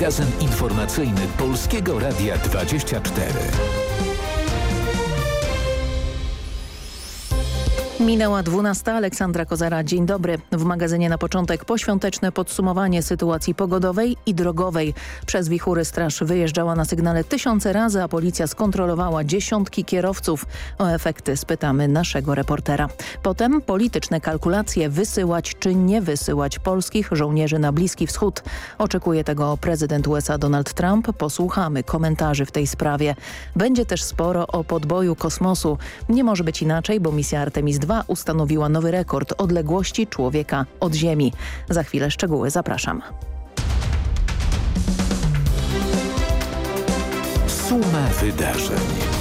Magazyn informacyjny Polskiego Radia 24. Minęła 12. Aleksandra Kozara. Dzień dobry. W magazynie na początek poświąteczne podsumowanie sytuacji pogodowej i drogowej. Przez wichury straż wyjeżdżała na sygnale tysiące razy, a policja skontrolowała dziesiątki kierowców. O efekty spytamy naszego reportera. Potem polityczne kalkulacje wysyłać czy nie wysyłać polskich żołnierzy na Bliski Wschód. Oczekuje tego prezydent USA Donald Trump. Posłuchamy komentarzy w tej sprawie. Będzie też sporo o podboju kosmosu. Nie może być inaczej, bo misja Artemis Ustanowiła nowy rekord odległości człowieka od Ziemi. Za chwilę szczegóły zapraszam. Suma wydarzeń.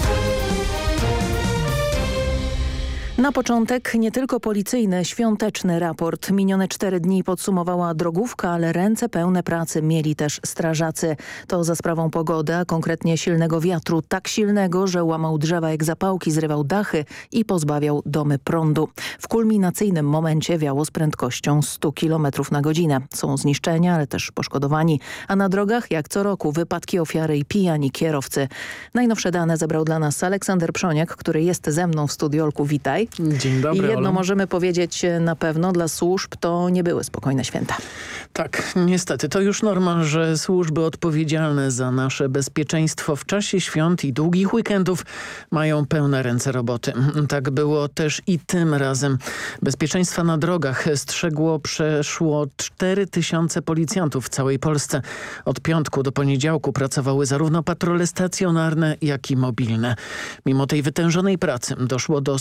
Na początek nie tylko policyjny, świąteczny raport. Minione cztery dni podsumowała drogówka, ale ręce pełne pracy mieli też strażacy. To za sprawą pogody, a konkretnie silnego wiatru. Tak silnego, że łamał drzewa jak zapałki, zrywał dachy i pozbawiał domy prądu. W kulminacyjnym momencie wiało z prędkością 100 km na godzinę. Są zniszczenia, ale też poszkodowani. A na drogach, jak co roku, wypadki ofiary i pijani kierowcy. Najnowsze dane zebrał dla nas Aleksander Przoniak, który jest ze mną w studiolku. Witaj. Dzień dobry, I jedno możemy powiedzieć e, na pewno, dla służb to nie były spokojne święta. Tak, niestety to już norma, że służby odpowiedzialne za nasze bezpieczeństwo w czasie świąt i długich weekendów mają pełne ręce roboty. Tak było też i tym razem. Bezpieczeństwa na drogach strzegło przeszło 4 tysiące policjantów w całej Polsce. Od piątku do poniedziałku pracowały zarówno patrole stacjonarne, jak i mobilne. Mimo tej wytężonej pracy doszło do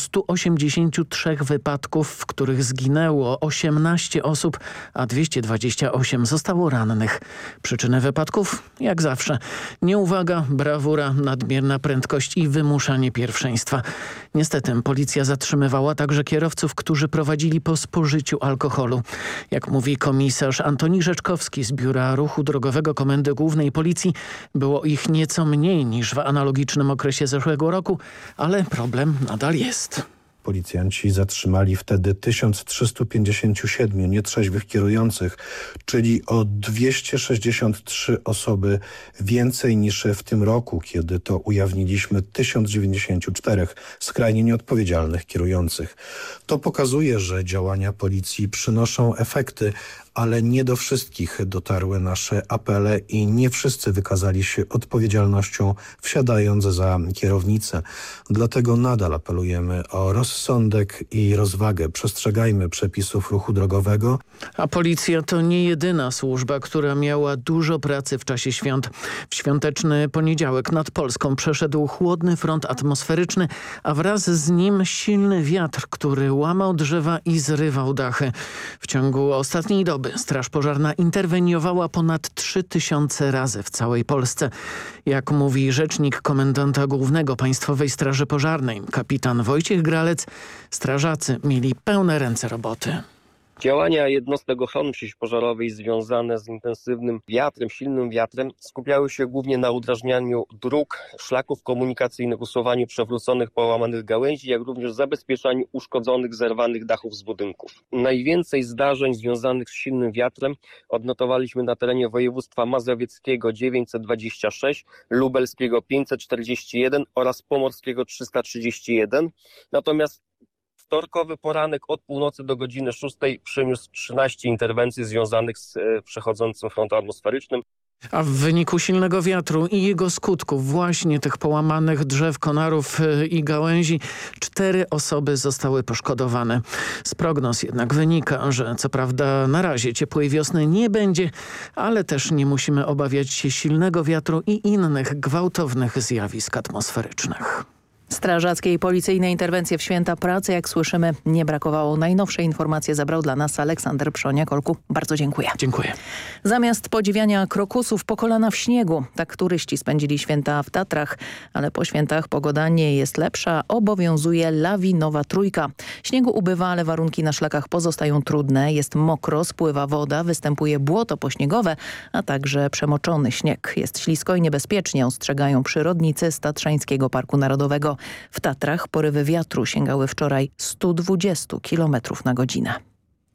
183 wypadków, w których zginęło 18 osób, a 228 zostało rannych. Przyczyny wypadków? Jak zawsze. Nieuwaga, brawura, nadmierna prędkość i wymuszanie pierwszeństwa. Niestety policja zatrzymywała także kierowców, którzy prowadzili po spożyciu alkoholu. Jak mówi komisarz Antoni Rzeczkowski z Biura Ruchu Drogowego Komendy Głównej Policji, było ich nieco mniej niż w analogicznym okresie zeszłego roku, ale problem nadal jest. Policjanci zatrzymali wtedy 1357 nietrzeźwych kierujących, czyli o 263 osoby więcej niż w tym roku, kiedy to ujawniliśmy 1094 skrajnie nieodpowiedzialnych kierujących. To pokazuje, że działania policji przynoszą efekty, ale nie do wszystkich dotarły nasze apele i nie wszyscy wykazali się odpowiedzialnością wsiadając za kierownicę. Dlatego nadal apelujemy o rozsądek i rozwagę. Przestrzegajmy przepisów ruchu drogowego. A policja to nie jedyna służba, która miała dużo pracy w czasie świąt. W świąteczny poniedziałek nad Polską przeszedł chłodny front atmosferyczny, a wraz z nim silny wiatr, który łamał drzewa i zrywał dachy. W ciągu ostatniej doby Straż Pożarna interweniowała ponad 3000 razy w całej Polsce. Jak mówi rzecznik komendanta głównego Państwowej Straży Pożarnej, kapitan Wojciech Gralec, strażacy mieli pełne ręce roboty. Działania jednostek ochrony przeciwpożarowej związane z intensywnym wiatrem, silnym wiatrem skupiały się głównie na udrażnianiu dróg, szlaków komunikacyjnych, usuwaniu przewróconych, połamanych gałęzi, jak również zabezpieczaniu uszkodzonych, zerwanych dachów z budynków. Najwięcej zdarzeń związanych z silnym wiatrem odnotowaliśmy na terenie województwa mazowieckiego 926, lubelskiego 541 oraz pomorskiego 331. Natomiast wtorkowy poranek od północy do godziny 6 przyniósł 13 interwencji związanych z e, przechodzącym frontem atmosferycznym. A w wyniku silnego wiatru i jego skutków, właśnie tych połamanych drzew, konarów y, i gałęzi, cztery osoby zostały poszkodowane. Z prognoz jednak wynika, że co prawda na razie ciepłej wiosny nie będzie, ale też nie musimy obawiać się silnego wiatru i innych gwałtownych zjawisk atmosferycznych. Strażackie i policyjne interwencje w święta pracy, jak słyszymy, nie brakowało. Najnowsze informacje zabrał dla nas Aleksander Przoniak-Olku. Bardzo dziękuję. Dziękuję. Zamiast podziwiania krokusów po kolana w śniegu, tak turyści spędzili święta w Tatrach, ale po świętach pogoda nie jest lepsza, obowiązuje lawinowa trójka. Śniegu ubywa, ale warunki na szlakach pozostają trudne, jest mokro, spływa woda, występuje błoto pośniegowe, a także przemoczony śnieg. Jest ślisko i niebezpiecznie, ostrzegają przyrodnicy z Tatrzańskiego Parku Narodowego. W Tatrach porywy wiatru sięgały wczoraj 120 km na godzinę.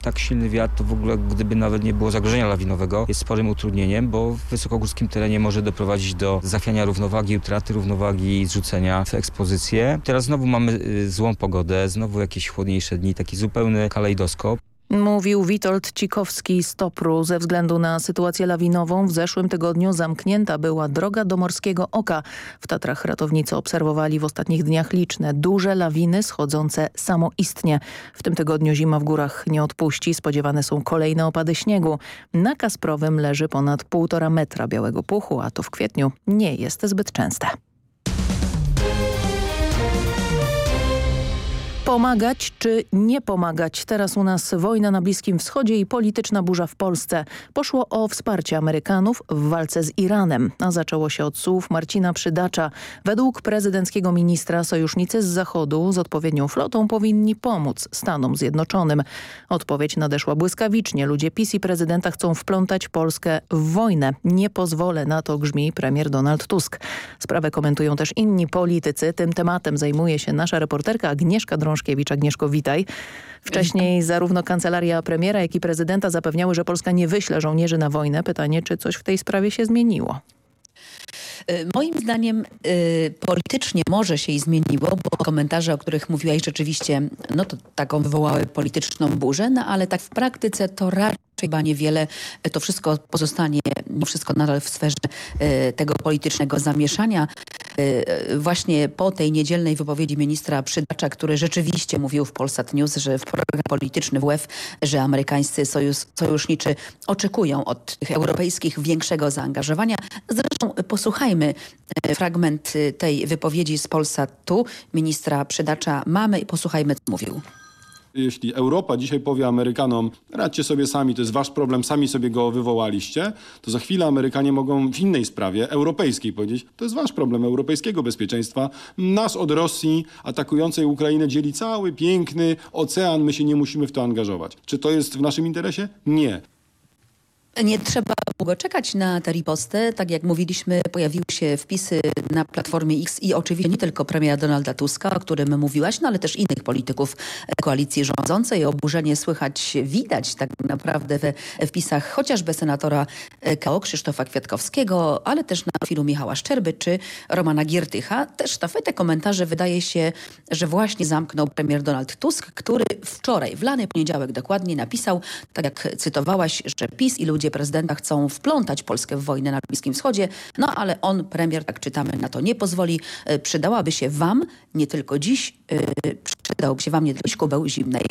Tak silny wiatr to w ogóle, gdyby nawet nie było zagrożenia lawinowego, jest sporym utrudnieniem, bo w wysokogórskim terenie może doprowadzić do zachwiania równowagi, utraty równowagi, zrzucenia w ekspozycję. Teraz znowu mamy y, złą pogodę, znowu jakieś chłodniejsze dni, taki zupełny kalejdoskop. Mówił Witold Cikowski z Topru. Ze względu na sytuację lawinową w zeszłym tygodniu zamknięta była droga do Morskiego Oka. W Tatrach ratownicy obserwowali w ostatnich dniach liczne, duże lawiny schodzące samoistnie. W tym tygodniu zima w górach nie odpuści. Spodziewane są kolejne opady śniegu. Na Kasprowym leży ponad półtora metra białego puchu, a to w kwietniu nie jest zbyt częste. Pomagać czy nie pomagać? Teraz u nas wojna na Bliskim Wschodzie i polityczna burza w Polsce. Poszło o wsparcie Amerykanów w walce z Iranem, a zaczęło się od słów Marcina Przydacza. Według prezydenckiego ministra sojusznicy z Zachodu z odpowiednią flotą powinni pomóc Stanom Zjednoczonym. Odpowiedź nadeszła błyskawicznie. Ludzie PiS i prezydenta chcą wplątać Polskę w wojnę. Nie pozwolę na to, grzmi premier Donald Tusk. Sprawę komentują też inni politycy. Tym tematem zajmuje się nasza reporterka Agnieszka Drążkiewicz Drążkiewicz. Agnieszko, witaj. Wcześniej zarówno kancelaria premiera, jak i prezydenta zapewniały, że Polska nie wyśle żołnierzy na wojnę. Pytanie, czy coś w tej sprawie się zmieniło? Y, moim zdaniem y, politycznie może się i zmieniło, bo komentarze, o których mówiłaś rzeczywiście, no to taką wywołały polityczną burzę, no ale tak w praktyce to raczej chyba niewiele. To wszystko pozostanie, wszystko nadal w sferze y, tego politycznego zamieszania. Y, właśnie po tej niedzielnej wypowiedzi ministra Przydacza, który rzeczywiście mówił w Polsat News, że w program polityczny WF, że amerykańscy sojusz, sojuszniczy oczekują od tych europejskich większego zaangażowania. Zresztą posłuchajmy fragment tej wypowiedzi z Polsatu ministra Przydacza mamy i posłuchajmy, co mówił. Jeśli Europa dzisiaj powie Amerykanom, radźcie sobie sami, to jest wasz problem, sami sobie go wywołaliście, to za chwilę Amerykanie mogą w innej sprawie, europejskiej, powiedzieć, to jest wasz problem europejskiego bezpieczeństwa. Nas od Rosji atakującej Ukrainę dzieli cały piękny ocean, my się nie musimy w to angażować. Czy to jest w naszym interesie? Nie. Nie trzeba długo czekać na tę ripostę. Tak jak mówiliśmy, pojawiły się wpisy na Platformie X i oczywiście nie tylko premiera Donalda Tuska, o którym mówiłaś, no ale też innych polityków koalicji rządzącej. Oburzenie słychać, widać tak naprawdę we wpisach chociażby senatora KO Krzysztofa Kwiatkowskiego, ale też na profilu Michała Szczerby czy Romana Giertycha. Też sztafetę komentarzy wydaje się, że właśnie zamknął premier Donald Tusk, który wczoraj, w lany poniedziałek dokładnie napisał, tak jak cytowałaś, że PiS i ludzie ludzie prezydenta chcą wplątać Polskę w wojnę na Bliskim Wschodzie, no ale on, premier, tak czytamy, na to nie pozwoli. E, przydałaby się wam, nie tylko dziś, yy, przydałby się wam nie tylko kubeł zimnej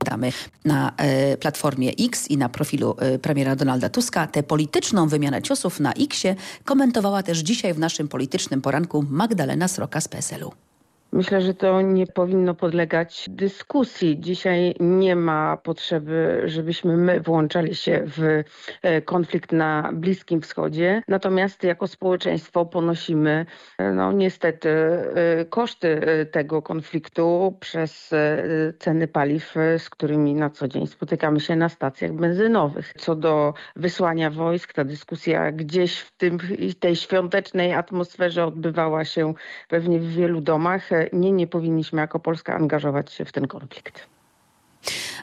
wodamy na y, Platformie X i na profilu premiera Donalda Tuska. Tę polityczną wymianę ciosów na Xie komentowała też dzisiaj w naszym politycznym poranku Magdalena Sroka z PSL-u. Myślę, że to nie powinno podlegać dyskusji. Dzisiaj nie ma potrzeby, żebyśmy my włączali się w e, konflikt na Bliskim Wschodzie. Natomiast jako społeczeństwo ponosimy e, no niestety e, koszty tego konfliktu przez ceny paliw, z którymi na co dzień spotykamy się na stacjach benzynowych. Co do wysłania wojsk, ta dyskusja gdzieś w tym, tej świątecznej atmosferze odbywała się pewnie w wielu domach nie, nie powinniśmy jako Polska angażować się w ten konflikt.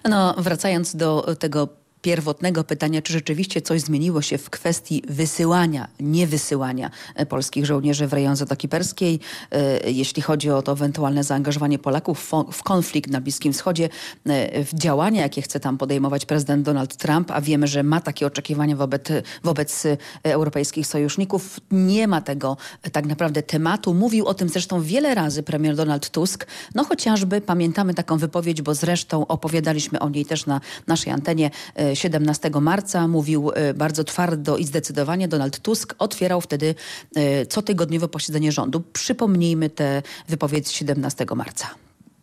No, wracając do tego pierwotnego pytania, czy rzeczywiście coś zmieniło się w kwestii wysyłania, niewysyłania e, polskich żołnierzy w rejon Zatoki Perskiej, e, jeśli chodzi o to ewentualne zaangażowanie Polaków w konflikt na Bliskim Wschodzie, e, w działania, jakie chce tam podejmować prezydent Donald Trump, a wiemy, że ma takie oczekiwania wobec, wobec europejskich sojuszników. Nie ma tego tak naprawdę tematu. Mówił o tym zresztą wiele razy premier Donald Tusk. No chociażby pamiętamy taką wypowiedź, bo zresztą opowiadaliśmy o niej też na naszej antenie 17 marca mówił e, bardzo twardo i zdecydowanie Donald Tusk. Otwierał wtedy e, cotygodniowe posiedzenie rządu. Przypomnijmy tę wypowiedź 17 marca.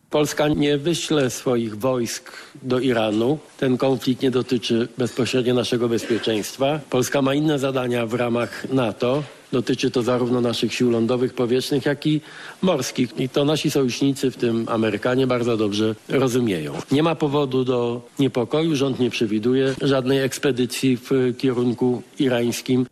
Polska nie wyśle swoich wojsk do Iranu. Ten konflikt nie dotyczy bezpośrednio naszego bezpieczeństwa. Polska ma inne zadania w ramach NATO. Dotyczy to zarówno naszych sił lądowych, powietrznych, jak i morskich. I to nasi sojusznicy, w tym Amerykanie, bardzo dobrze rozumieją. Nie ma powodu do niepokoju. Rząd nie przewiduje żadnej ekspedycji w kierunku irańskim.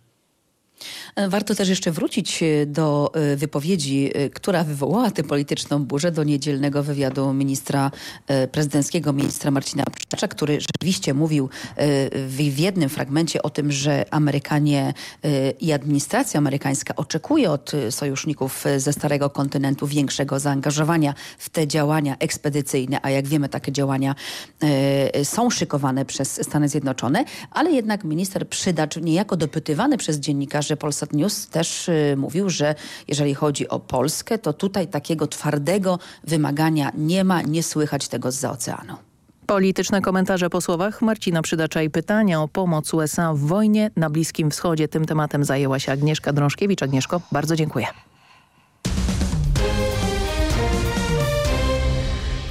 Warto też jeszcze wrócić do wypowiedzi, która wywołała tę polityczną burzę, do niedzielnego wywiadu ministra prezydenckiego, ministra Marcina Przyczacza, który rzeczywiście mówił w jednym fragmencie o tym, że Amerykanie i administracja amerykańska oczekuje od sojuszników ze Starego Kontynentu większego zaangażowania w te działania ekspedycyjne, a jak wiemy takie działania są szykowane przez Stany Zjednoczone, ale jednak minister Przydacz niejako dopytywany przez dziennikarzy Polsat News też y, mówił, że jeżeli chodzi o Polskę, to tutaj takiego twardego wymagania nie ma, nie słychać tego z oceanu. Polityczne komentarze po słowach Marcina Przydacza i pytania o pomoc USA w wojnie na Bliskim Wschodzie. Tym tematem zajęła się Agnieszka Drążkiewicz. Agnieszko, bardzo dziękuję.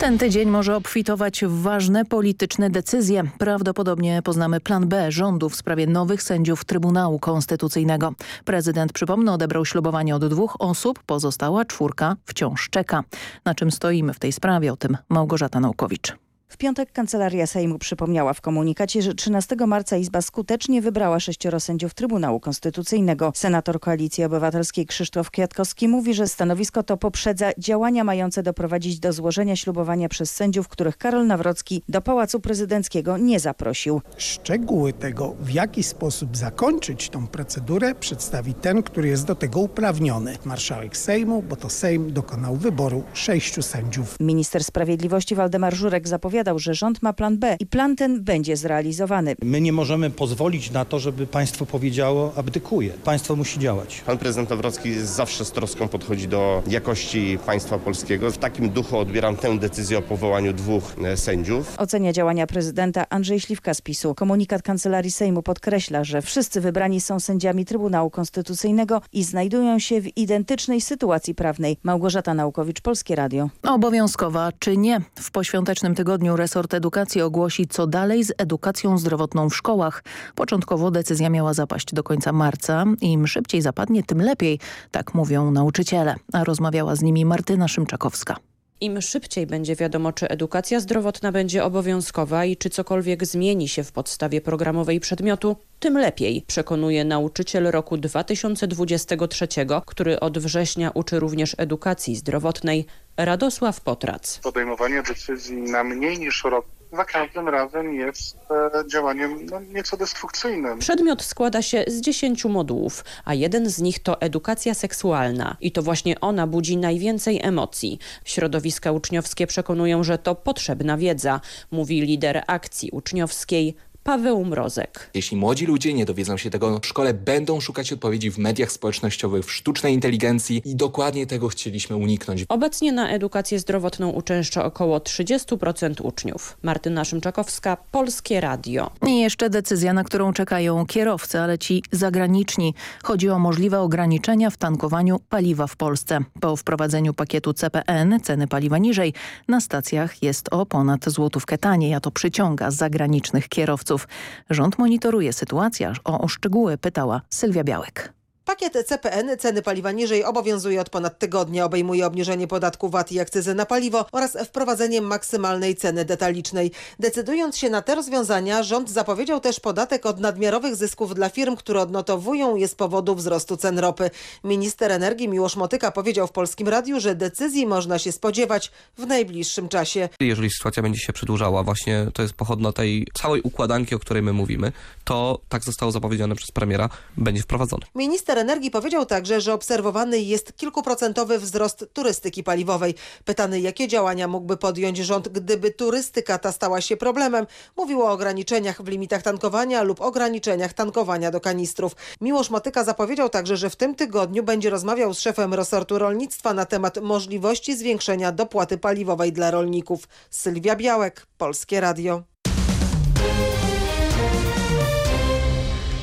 Ten tydzień może obfitować w ważne polityczne decyzje. Prawdopodobnie poznamy plan B rządu w sprawie nowych sędziów Trybunału Konstytucyjnego. Prezydent, przypomnę, odebrał ślubowanie od dwóch osób, pozostała czwórka wciąż czeka. Na czym stoimy w tej sprawie? O tym Małgorzata Naukowicz. W piątek Kancelaria Sejmu przypomniała w komunikacie, że 13 marca Izba skutecznie wybrała sześcioro sędziów Trybunału Konstytucyjnego. Senator Koalicji Obywatelskiej Krzysztof Kwiatkowski mówi, że stanowisko to poprzedza działania mające doprowadzić do złożenia ślubowania przez sędziów, których Karol Nawrocki do Pałacu Prezydenckiego nie zaprosił. Szczegóły tego, w jaki sposób zakończyć tą procedurę, przedstawi ten, który jest do tego uprawniony. Marszałek Sejmu, bo to Sejm dokonał wyboru sześciu sędziów. Minister Sprawiedliwości Waldemar Żurek zapowiada, zapowiadał, że rząd ma plan B i plan ten będzie zrealizowany. My nie możemy pozwolić na to, żeby państwo powiedziało abdykuje. Państwo musi działać. Pan prezydent Nawrocki zawsze z troską podchodzi do jakości państwa polskiego. W takim duchu odbieram tę decyzję o powołaniu dwóch e, sędziów. Ocenia działania prezydenta Andrzej Śliwka z PiSu. Komunikat Kancelarii Sejmu podkreśla, że wszyscy wybrani są sędziami Trybunału Konstytucyjnego i znajdują się w identycznej sytuacji prawnej. Małgorzata Naukowicz, Polskie Radio. Obowiązkowa czy nie? W poświątecznym tygodniu resort edukacji ogłosi, co dalej z edukacją zdrowotną w szkołach. Początkowo decyzja miała zapaść do końca marca. Im szybciej zapadnie, tym lepiej, tak mówią nauczyciele. A rozmawiała z nimi Martyna Szymczakowska. Im szybciej będzie wiadomo, czy edukacja zdrowotna będzie obowiązkowa i czy cokolwiek zmieni się w podstawie programowej przedmiotu, tym lepiej, przekonuje nauczyciel roku 2023, który od września uczy również edukacji zdrowotnej, Radosław Potrac. Podejmowanie decyzji na mniej niż rok za każdym razem jest e, działaniem no, nieco destrukcyjnym. Przedmiot składa się z dziesięciu modułów, a jeden z nich to edukacja seksualna i to właśnie ona budzi najwięcej emocji. Środowiska uczniowskie przekonują, że to potrzebna wiedza, mówi lider akcji uczniowskiej Paweł Mrozek. Jeśli młodzi ludzie nie dowiedzą się tego w szkole, będą szukać odpowiedzi w mediach społecznościowych, w sztucznej inteligencji i dokładnie tego chcieliśmy uniknąć. Obecnie na edukację zdrowotną uczęszcza około 30% uczniów. Martyna Szymczakowska, Polskie Radio. I jeszcze decyzja, na którą czekają kierowcy, ale ci zagraniczni. Chodzi o możliwe ograniczenia w tankowaniu paliwa w Polsce. Po wprowadzeniu pakietu CPN ceny paliwa niżej. Na stacjach jest o ponad złotówkę taniej, a to przyciąga zagranicznych kierowców. Rząd monitoruje sytuację. O, szczegóły pytała Sylwia Białek. Pakiet CPN ceny paliwa niżej obowiązuje od ponad tygodnia. Obejmuje obniżenie podatku VAT i akcyzy na paliwo oraz wprowadzenie maksymalnej ceny detalicznej. Decydując się na te rozwiązania, rząd zapowiedział też podatek od nadmiarowych zysków dla firm, które odnotowują je z powodu wzrostu cen ropy. Minister energii Miłosz Motyka powiedział w Polskim Radiu, że decyzji można się spodziewać w najbliższym czasie. Jeżeli sytuacja będzie się przedłużała, właśnie to jest pochodna tej całej układanki, o której my mówimy, to tak zostało zapowiedziane przez premiera, będzie wprowadzony. Minister Minister energii powiedział także, że obserwowany jest kilkuprocentowy wzrost turystyki paliwowej. Pytany, jakie działania mógłby podjąć rząd, gdyby turystyka ta stała się problemem, mówił o ograniczeniach w limitach tankowania lub ograniczeniach tankowania do kanistrów. Miłosz Motyka zapowiedział także, że w tym tygodniu będzie rozmawiał z szefem resortu rolnictwa na temat możliwości zwiększenia dopłaty paliwowej dla rolników. Sylwia Białek, Polskie Radio.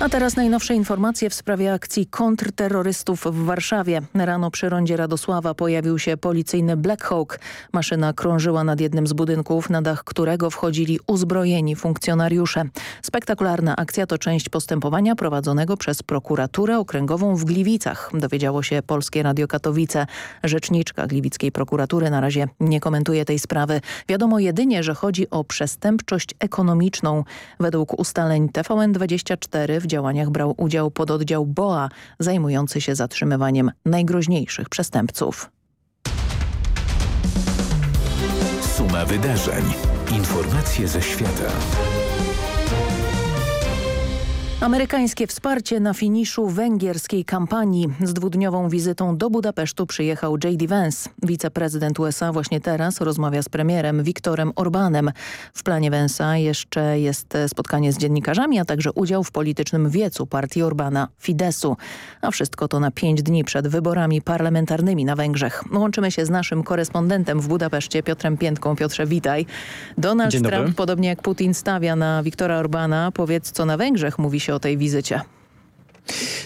A teraz najnowsze informacje w sprawie akcji kontrterrorystów w Warszawie. Rano przy rondzie Radosława pojawił się policyjny Black Hawk. Maszyna krążyła nad jednym z budynków, na dach którego wchodzili uzbrojeni funkcjonariusze. Spektakularna akcja to część postępowania prowadzonego przez prokuraturę okręgową w Gliwicach. Dowiedziało się Polskie Radio Katowice. Rzeczniczka Gliwickiej prokuratury na razie nie komentuje tej sprawy. Wiadomo jedynie, że chodzi o przestępczość ekonomiczną. Według ustaleń TVN24 w działaniach brał udział pododdział BOA zajmujący się zatrzymywaniem najgroźniejszych przestępców. Suma wydarzeń. Informacje ze świata. Amerykańskie wsparcie na finiszu węgierskiej kampanii. Z dwudniową wizytą do Budapesztu przyjechał J.D. Vance. Wiceprezydent USA właśnie teraz rozmawia z premierem Viktorem Orbanem. W planie Vance'a jeszcze jest spotkanie z dziennikarzami, a także udział w politycznym wiecu partii Orbana Fidesu. A wszystko to na pięć dni przed wyborami parlamentarnymi na Węgrzech. Łączymy się z naszym korespondentem w Budapeszcie, Piotrem Piętką. Piotrze, witaj. Donald Trump, podobnie jak Putin, stawia na Viktora Orbana. Powiedz, co na Węgrzech mówi się o tej wizycie?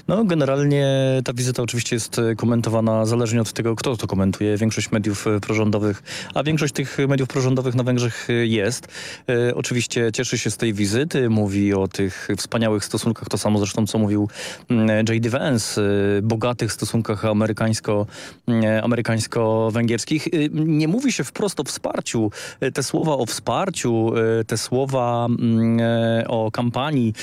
No generalnie ta wizyta oczywiście jest komentowana zależnie od tego, kto to komentuje. Większość mediów prorządowych, a większość tych mediów prorządowych na Węgrzech jest. E, oczywiście cieszy się z tej wizyty, mówi o tych wspaniałych stosunkach, to samo zresztą co mówił J.D. Vance, e, bogatych stosunkach amerykańsko, e, amerykańsko-węgierskich. E, nie mówi się wprost o wsparciu. E, te słowa o wsparciu, e, te słowa o kampanii,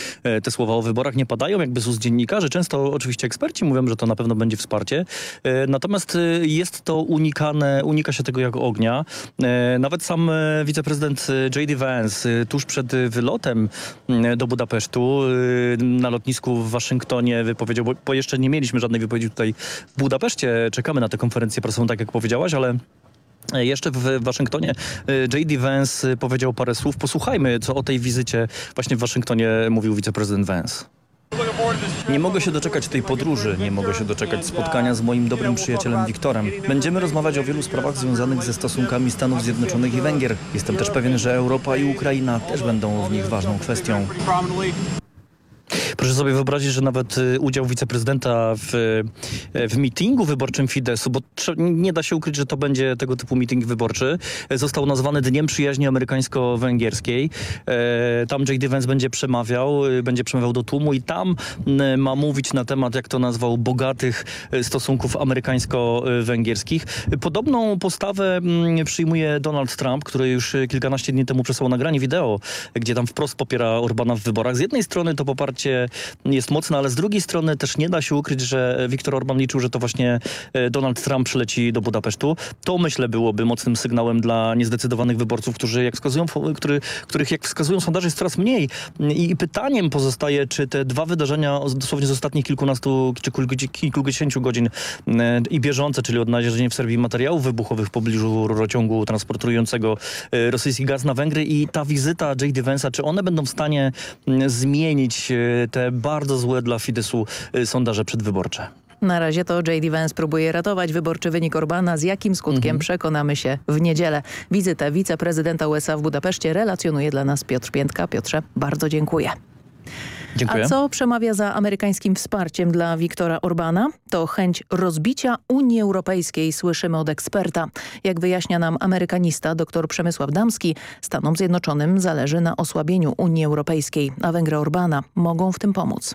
te słowa o wyborach nie padają jakby z dziennikarzy. Często oczywiście eksperci mówią, że to na pewno będzie wsparcie. E, natomiast e, jest to unikane, unika się tego jak ognia. E, nawet sam wiceprezydent J.D. Vance tuż przed wylotem do Budapesztu na lotnisku w Waszyngtonie wypowiedział, bo jeszcze nie mieliśmy żadnej wypowiedzi tutaj w Budapeszcie. Czekamy na tę konferencję prasową, tak jak powiedziałaś, ale jeszcze w Waszyngtonie J.D. Vance powiedział parę słów. Posłuchajmy, co o tej wizycie właśnie w Waszyngtonie mówił wiceprezydent Vance. Nie mogę się doczekać tej podróży, nie mogę się doczekać spotkania z moim dobrym przyjacielem Wiktorem. Będziemy rozmawiać o wielu sprawach związanych ze stosunkami Stanów Zjednoczonych i Węgier. Jestem też pewien, że Europa i Ukraina też będą w nich ważną kwestią. Proszę sobie wyobrazić, że nawet y, udział wiceprezydenta w, y, w mitingu wyborczym Fidesu, bo nie da się ukryć, że to będzie tego typu miting wyborczy, został nazwany Dniem Przyjaźni Amerykańsko-Węgierskiej. Tam J.D. Vance będzie przemawiał, y, będzie przemawiał do tłumu i tam ma mówić na temat, jak to nazwał, bogatych stosunków amerykańsko-węgierskich. Podobną postawę mm, przyjmuje Donald Trump, który już kilkanaście dni temu przesłał nagranie wideo, gdzie tam wprost popiera Orbana w wyborach. Z jednej strony to poparcie jest mocne, ale z drugiej strony też nie da się ukryć, że Viktor Orban liczył, że to właśnie e, Donald Trump przyleci do Budapesztu. To myślę byłoby mocnym sygnałem dla niezdecydowanych wyborców, którzy jak wskazują, który, których jak wskazują sondaże jest coraz mniej. I pytaniem pozostaje, czy te dwa wydarzenia dosłownie z ostatnich kilkunastu czy kilkudziesięciu godzin e, i bieżące, czyli odnalezienie w Serbii materiałów wybuchowych w pobliżu rurociągu transportującego e, rosyjski gaz na Węgry i ta wizyta J.D. Vance'a, czy one będą w stanie zmienić te bardzo złe dla Fidesu y, sondaże przedwyborcze. Na razie to J.D. Vance próbuje ratować wyborczy wynik Orbana. Z jakim skutkiem mhm. przekonamy się w niedzielę. Wizytę wiceprezydenta USA w Budapeszcie relacjonuje dla nas Piotr Piętka. Piotrze, bardzo dziękuję. Dziękuję. A co przemawia za amerykańskim wsparciem dla Viktora Orbana? To chęć rozbicia Unii Europejskiej, słyszymy od eksperta. Jak wyjaśnia nam amerykanista dr Przemysław Damski, Stanom Zjednoczonym zależy na osłabieniu Unii Europejskiej, a Węgry Orbana mogą w tym pomóc.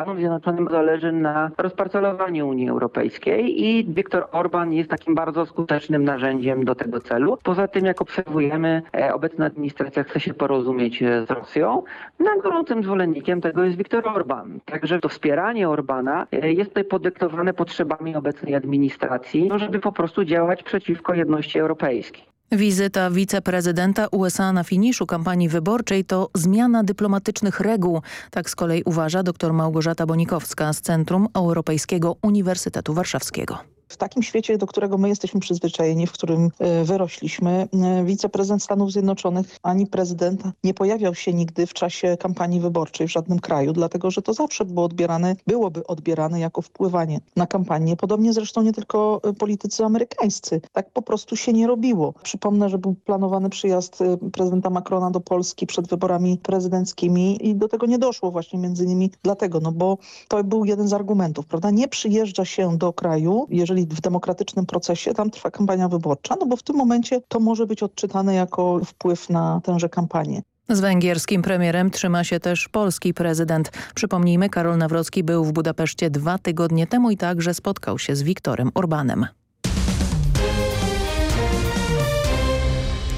Stanom Zjednoczonym zależy na rozparcelowaniu Unii Europejskiej i Viktor Orban jest takim bardzo skutecznym narzędziem do tego celu. Poza tym, jak obserwujemy, e, obecna administracja chce się porozumieć e, z Rosją. Na gorącym zwolennikiem tego jest Viktor Orban. Także to wspieranie Orbana e, jest tutaj podyktowane potrzebami obecnej administracji, no, żeby po prostu działać przeciwko jedności europejskiej. Wizyta wiceprezydenta USA na finiszu kampanii wyborczej to zmiana dyplomatycznych reguł. Tak z kolei uważa dr Małgorzata Bonikowska z Centrum Europejskiego Uniwersytetu Warszawskiego. W takim świecie, do którego my jesteśmy przyzwyczajeni, w którym e, wyrośliśmy, e, wiceprezydent Stanów Zjednoczonych ani prezydent nie pojawiał się nigdy w czasie kampanii wyborczej w żadnym kraju, dlatego że to zawsze było odbierane, byłoby odbierane jako wpływanie na kampanię. Podobnie zresztą nie tylko e, politycy amerykańscy. Tak po prostu się nie robiło. Przypomnę, że był planowany przyjazd prezydenta Macrona do Polski przed wyborami prezydenckimi i do tego nie doszło właśnie między innymi dlatego, no bo to był jeden z argumentów, prawda? Nie przyjeżdża się do kraju, jeżeli w demokratycznym procesie tam trwa kampania wyborcza, no bo w tym momencie to może być odczytane jako wpływ na tęże kampanię. Z węgierskim premierem trzyma się też polski prezydent. Przypomnijmy, Karol Nawrocki był w Budapeszcie dwa tygodnie temu i także spotkał się z Viktorem Orbanem.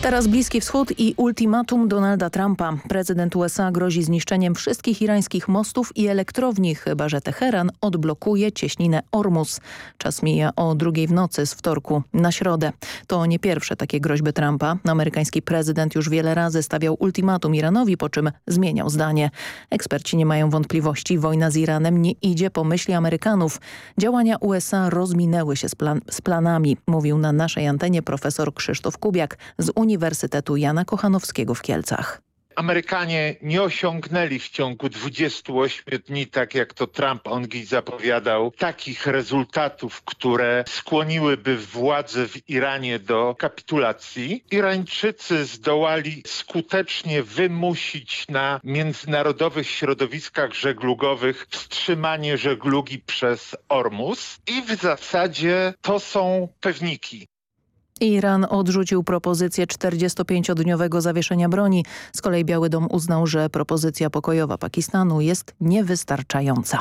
Teraz Bliski Wschód i ultimatum Donalda Trumpa. Prezydent USA grozi zniszczeniem wszystkich irańskich mostów i elektrowni, chyba że Teheran odblokuje cieśninę Ormus. Czas mija o drugiej w nocy z wtorku na środę. To nie pierwsze takie groźby Trumpa. Amerykański prezydent już wiele razy stawiał ultimatum Iranowi, po czym zmieniał zdanie. Eksperci nie mają wątpliwości, wojna z Iranem nie idzie po myśli Amerykanów. Działania USA rozminęły się z, plan z planami, mówił na naszej antenie profesor Krzysztof Kubiak z Unii Uniwersytetu Jana Kochanowskiego w Kielcach. Amerykanie nie osiągnęli w ciągu 28 dni, tak jak to Trump ongi zapowiadał, takich rezultatów, które skłoniłyby władze w Iranie do kapitulacji. Irańczycy zdołali skutecznie wymusić na międzynarodowych środowiskach żeglugowych wstrzymanie żeglugi przez Ormus i w zasadzie to są pewniki. Iran odrzucił propozycję 45-dniowego zawieszenia broni. Z kolei Biały Dom uznał, że propozycja pokojowa Pakistanu jest niewystarczająca.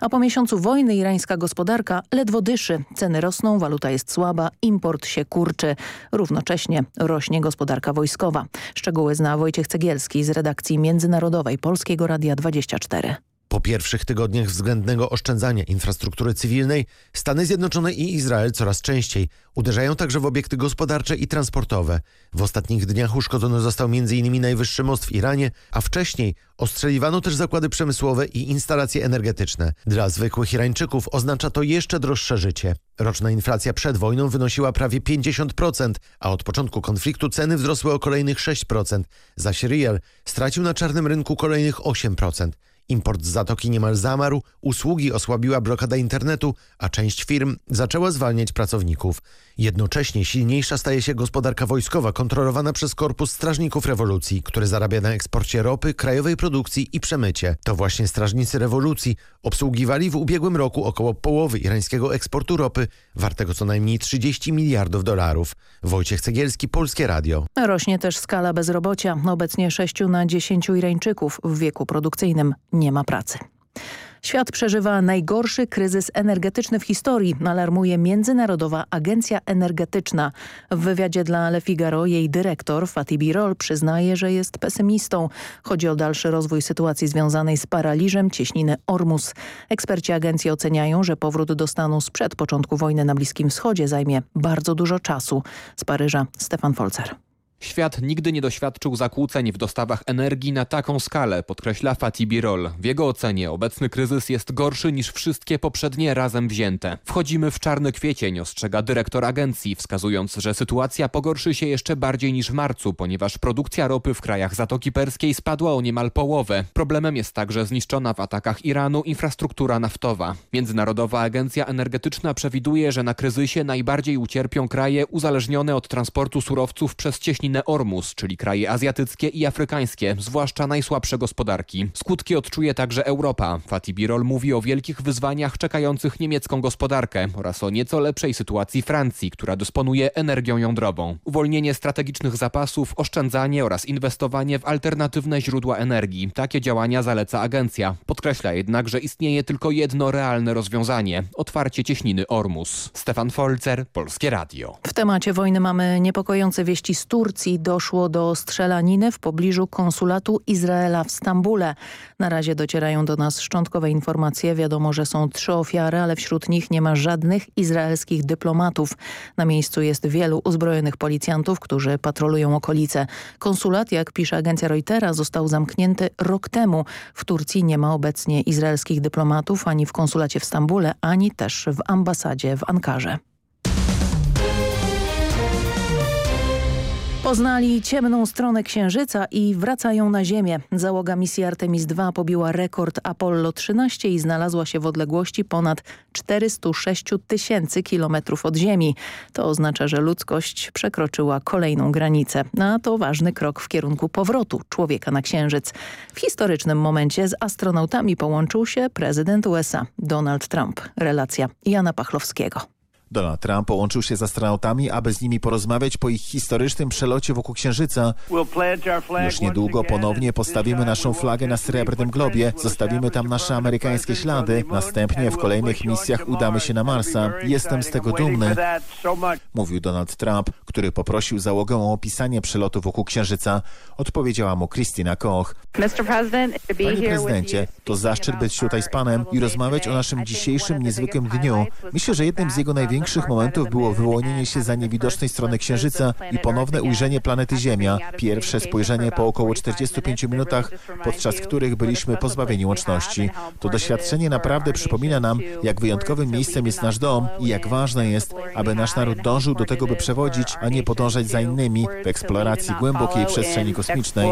A po miesiącu wojny irańska gospodarka ledwo dyszy. Ceny rosną, waluta jest słaba, import się kurczy. Równocześnie rośnie gospodarka wojskowa. Szczegóły zna Wojciech Cegielski z redakcji międzynarodowej Polskiego Radia 24. Po pierwszych tygodniach względnego oszczędzania infrastruktury cywilnej Stany Zjednoczone i Izrael coraz częściej uderzają także w obiekty gospodarcze i transportowe. W ostatnich dniach uszkodzony został m.in. najwyższy most w Iranie, a wcześniej ostrzeliwano też zakłady przemysłowe i instalacje energetyczne. Dla zwykłych Irańczyków oznacza to jeszcze droższe życie. Roczna inflacja przed wojną wynosiła prawie 50%, a od początku konfliktu ceny wzrosły o kolejnych 6%, zaś riel stracił na czarnym rynku kolejnych 8%. Import z Zatoki niemal zamarł, usługi osłabiła blokada internetu, a część firm zaczęła zwalniać pracowników. Jednocześnie silniejsza staje się gospodarka wojskowa kontrolowana przez Korpus Strażników Rewolucji, który zarabia na eksporcie ropy, krajowej produkcji i przemycie. To właśnie strażnicy rewolucji obsługiwali w ubiegłym roku około połowy irańskiego eksportu ropy, wartego co najmniej 30 miliardów dolarów. Wojciech Cegielski, Polskie Radio. Rośnie też skala bezrobocia. Obecnie 6 na 10 Irańczyków w wieku produkcyjnym nie ma pracy. Świat przeżywa najgorszy kryzys energetyczny w historii, alarmuje Międzynarodowa Agencja Energetyczna. W wywiadzie dla Le Figaro jej dyrektor Fatih Birol przyznaje, że jest pesymistą. Chodzi o dalszy rozwój sytuacji związanej z paraliżem cieśniny Ormus. Eksperci agencji oceniają, że powrót do stanu sprzed początku wojny na Bliskim Wschodzie zajmie bardzo dużo czasu. Z Paryża Stefan Folzer. Świat nigdy nie doświadczył zakłóceń w dostawach energii na taką skalę, podkreśla Fatih Birol. W jego ocenie obecny kryzys jest gorszy niż wszystkie poprzednie razem wzięte. Wchodzimy w czarny kwiecień, ostrzega dyrektor agencji, wskazując, że sytuacja pogorszy się jeszcze bardziej niż w marcu, ponieważ produkcja ropy w krajach Zatoki Perskiej spadła o niemal połowę. Problemem jest także zniszczona w atakach Iranu infrastruktura naftowa. Międzynarodowa Agencja Energetyczna przewiduje, że na kryzysie najbardziej ucierpią kraje uzależnione od transportu surowców przez cieśninę cieśninę Ormus, czyli kraje azjatyckie i afrykańskie, zwłaszcza najsłabsze gospodarki. Skutki odczuje także Europa. Fatih Birol mówi o wielkich wyzwaniach czekających niemiecką gospodarkę oraz o nieco lepszej sytuacji Francji, która dysponuje energią jądrową. Uwolnienie strategicznych zapasów, oszczędzanie oraz inwestowanie w alternatywne źródła energii. Takie działania zaleca agencja. Podkreśla jednak, że istnieje tylko jedno realne rozwiązanie – otwarcie cieśniny Ormus. Stefan Folzer, Polskie Radio. W temacie wojny mamy niepokojące wieści z Turcji. Turcji doszło do strzelaniny w pobliżu konsulatu Izraela w Stambule. Na razie docierają do nas szczątkowe informacje. Wiadomo, że są trzy ofiary, ale wśród nich nie ma żadnych izraelskich dyplomatów. Na miejscu jest wielu uzbrojonych policjantów, którzy patrolują okolice. Konsulat, jak pisze agencja Reutera, został zamknięty rok temu. W Turcji nie ma obecnie izraelskich dyplomatów ani w konsulacie w Stambule, ani też w ambasadzie w Ankarze. Poznali ciemną stronę Księżyca i wracają na Ziemię. Załoga misji Artemis II pobiła rekord Apollo 13 i znalazła się w odległości ponad 406 tysięcy kilometrów od Ziemi. To oznacza, że ludzkość przekroczyła kolejną granicę. A to ważny krok w kierunku powrotu człowieka na Księżyc. W historycznym momencie z astronautami połączył się prezydent USA Donald Trump. Relacja Jana Pachlowskiego. Donald Trump połączył się z astronautami, aby z nimi porozmawiać po ich historycznym przelocie wokół Księżyca. Już niedługo ponownie postawimy naszą flagę na srebrnym globie, zostawimy tam nasze amerykańskie ślady. Następnie w kolejnych misjach udamy się na Marsa. Jestem z tego dumny, mówił Donald Trump, który poprosił załogę o opisanie przelotu wokół Księżyca. Odpowiedziała mu Christina Koch. Panie prezydencie, to zaszczyt być tutaj z panem i rozmawiać o naszym dzisiejszym niezwykłym dniu. Myślę, że jednym z jego największych momentów było wyłonienie się za niewidocznej strony Księżyca i ponowne ujrzenie planety Ziemia. Pierwsze spojrzenie po około 45 minutach, podczas których byliśmy pozbawieni łączności. To doświadczenie naprawdę przypomina nam, jak wyjątkowym miejscem jest nasz dom i jak ważne jest, aby nasz naród dążył do tego, by przewodzić, a nie podążać za innymi w eksploracji głębokiej przestrzeni kosmicznej.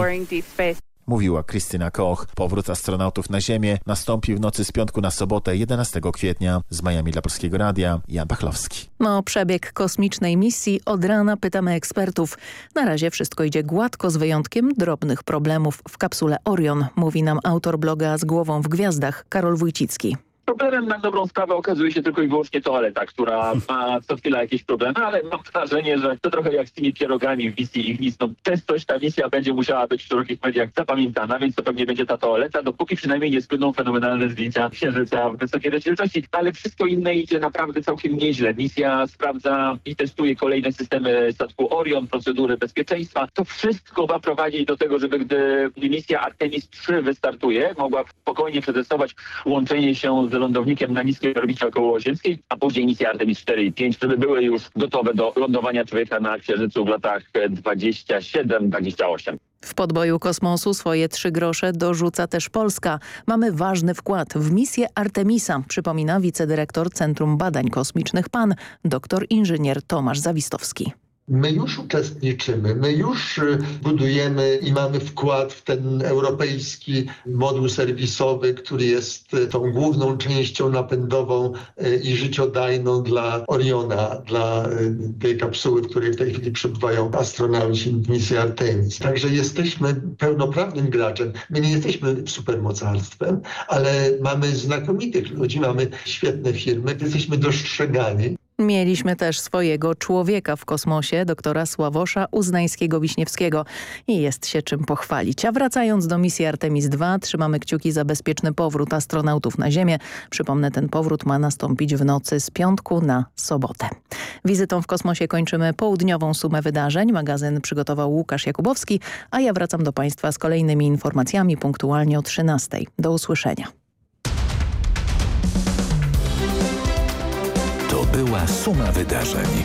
Mówiła Krystyna Koch. Powrót astronautów na Ziemię nastąpi w nocy z piątku na sobotę 11 kwietnia. Z Miami dla Polskiego Radia, Jan Bachlowski. No, przebieg kosmicznej misji od rana pytamy ekspertów. Na razie wszystko idzie gładko z wyjątkiem drobnych problemów w kapsule Orion, mówi nam autor bloga z głową w gwiazdach Karol Wójcicki. Problemem na dobrą sprawę okazuje się tylko i wyłącznie toaleta, która ma co chwila jakieś problemy, ale mam wrażenie, że to trochę jak z tymi pierogami w misji Ignis. No, częstość ta misja będzie musiała być w szerokich mediach zapamiętana, więc to pewnie będzie ta toaleta, dopóki przynajmniej nie spłyną fenomenalne zdjęcia księżyca w wysokiej rozdzielczości. Ale wszystko inne idzie naprawdę całkiem nieźle. Misja sprawdza i testuje kolejne systemy statku Orion, procedury bezpieczeństwa. To wszystko ma prowadzić do tego, żeby gdy misja Artemis 3 wystartuje, mogła spokojnie przetestować łączenie się z lądownikiem na niskiej orbicie okołoziemskiej, a później misja Artemis 4 i 5, żeby były już gotowe do lądowania człowieka na Księżycu w latach 27-28. W podboju kosmosu swoje trzy grosze dorzuca też Polska. Mamy ważny wkład w misję Artemisa, przypomina wicedyrektor Centrum Badań Kosmicznych PAN, doktor inżynier Tomasz Zawistowski. My już uczestniczymy, my już y, budujemy i mamy wkład w ten europejski moduł serwisowy, który jest y, tą główną częścią napędową y, i życiodajną dla Oriona, dla tej kapsuły, w której w tej chwili przebywają astronauci misji Artemis. Także jesteśmy pełnoprawnym graczem. My nie jesteśmy supermocarstwem, ale mamy znakomitych ludzi, mamy świetne firmy, jesteśmy dostrzegani. Mieliśmy też swojego człowieka w kosmosie, doktora Sławosza Uznańskiego-Wiśniewskiego i jest się czym pochwalić. A wracając do misji Artemis II, trzymamy kciuki za bezpieczny powrót astronautów na Ziemię. Przypomnę, ten powrót ma nastąpić w nocy z piątku na sobotę. Wizytą w kosmosie kończymy południową sumę wydarzeń. Magazyn przygotował Łukasz Jakubowski, a ja wracam do Państwa z kolejnymi informacjami punktualnie o 13. Do usłyszenia. Była suma wydarzeń.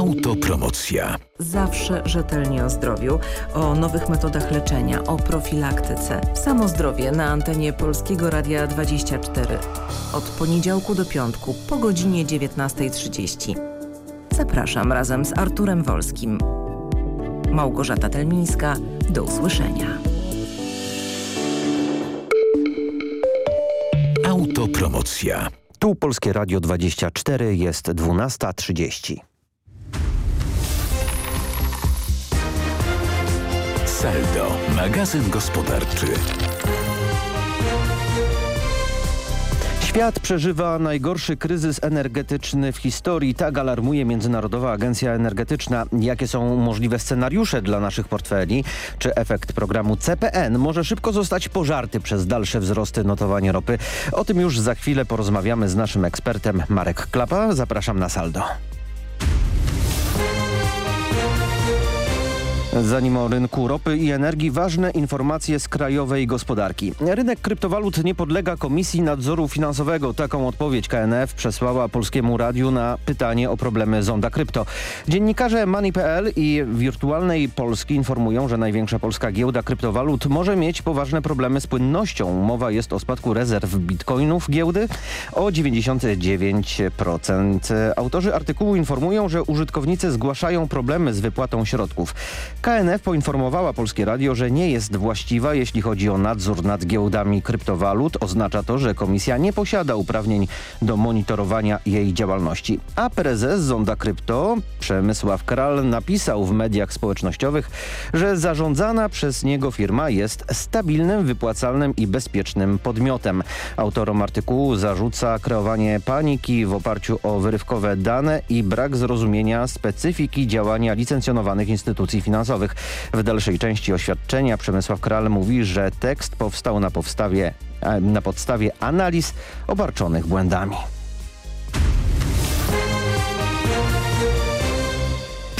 Autopromocja. Zawsze rzetelnie o zdrowiu, o nowych metodach leczenia, o profilaktyce. Samo zdrowie na antenie Polskiego Radia 24. Od poniedziałku do piątku po godzinie 19.30. Zapraszam razem z Arturem Wolskim. Małgorzata Telmińska. Do usłyszenia. Autopromocja. Tu Polskie Radio 24 jest 12.30. Saldo, magazyn gospodarczy. Świat przeżywa najgorszy kryzys energetyczny w historii. Tak alarmuje Międzynarodowa Agencja Energetyczna. Jakie są możliwe scenariusze dla naszych portfeli? Czy efekt programu CPN może szybko zostać pożarty przez dalsze wzrosty notowania ropy? O tym już za chwilę porozmawiamy z naszym ekspertem Marek Klapa. Zapraszam na saldo. Zanim o rynku ropy i energii, ważne informacje z krajowej gospodarki. Rynek kryptowalut nie podlega Komisji Nadzoru Finansowego. Taką odpowiedź KNF przesłała Polskiemu Radiu na pytanie o problemy Zonda Krypto. Dziennikarze Money.pl i Wirtualnej Polski informują, że największa polska giełda kryptowalut może mieć poważne problemy z płynnością. Mowa jest o spadku rezerw bitcoinów giełdy o 99%. Autorzy artykułu informują, że użytkownicy zgłaszają problemy z wypłatą środków. KNF poinformowała Polskie Radio, że nie jest właściwa, jeśli chodzi o nadzór nad giełdami kryptowalut. Oznacza to, że komisja nie posiada uprawnień do monitorowania jej działalności. A prezes Zonda Krypto, Przemysław Kral, napisał w mediach społecznościowych, że zarządzana przez niego firma jest stabilnym, wypłacalnym i bezpiecznym podmiotem. Autorom artykułu zarzuca kreowanie paniki w oparciu o wyrywkowe dane i brak zrozumienia specyfiki działania licencjonowanych instytucji finansowych. W dalszej części oświadczenia Przemysław Kral mówi, że tekst powstał na, powstawie, na podstawie analiz obarczonych błędami.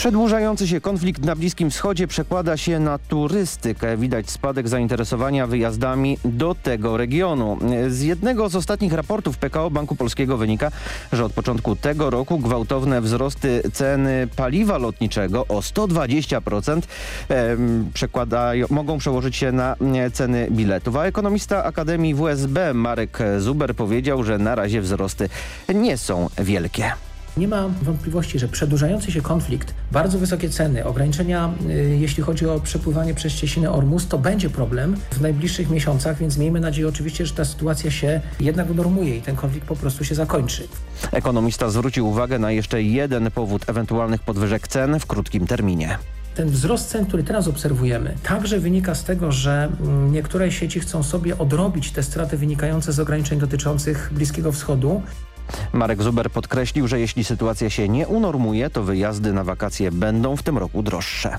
Przedłużający się konflikt na Bliskim Wschodzie przekłada się na turystykę. Widać spadek zainteresowania wyjazdami do tego regionu. Z jednego z ostatnich raportów PKO Banku Polskiego wynika, że od początku tego roku gwałtowne wzrosty ceny paliwa lotniczego o 120% przekładają, mogą przełożyć się na ceny biletów. A ekonomista Akademii WSB Marek Zuber powiedział, że na razie wzrosty nie są wielkie. Nie ma wątpliwości, że przedłużający się konflikt, bardzo wysokie ceny, ograniczenia y, jeśli chodzi o przepływanie przez cieśninę Ormus, to będzie problem w najbliższych miesiącach, więc miejmy nadzieję oczywiście, że ta sytuacja się jednak unormuje i ten konflikt po prostu się zakończy. Ekonomista zwrócił uwagę na jeszcze jeden powód ewentualnych podwyżek cen w krótkim terminie. Ten wzrost cen, który teraz obserwujemy, także wynika z tego, że mm, niektóre sieci chcą sobie odrobić te straty wynikające z ograniczeń dotyczących Bliskiego Wschodu. Marek Zuber podkreślił, że jeśli sytuacja się nie unormuje, to wyjazdy na wakacje będą w tym roku droższe.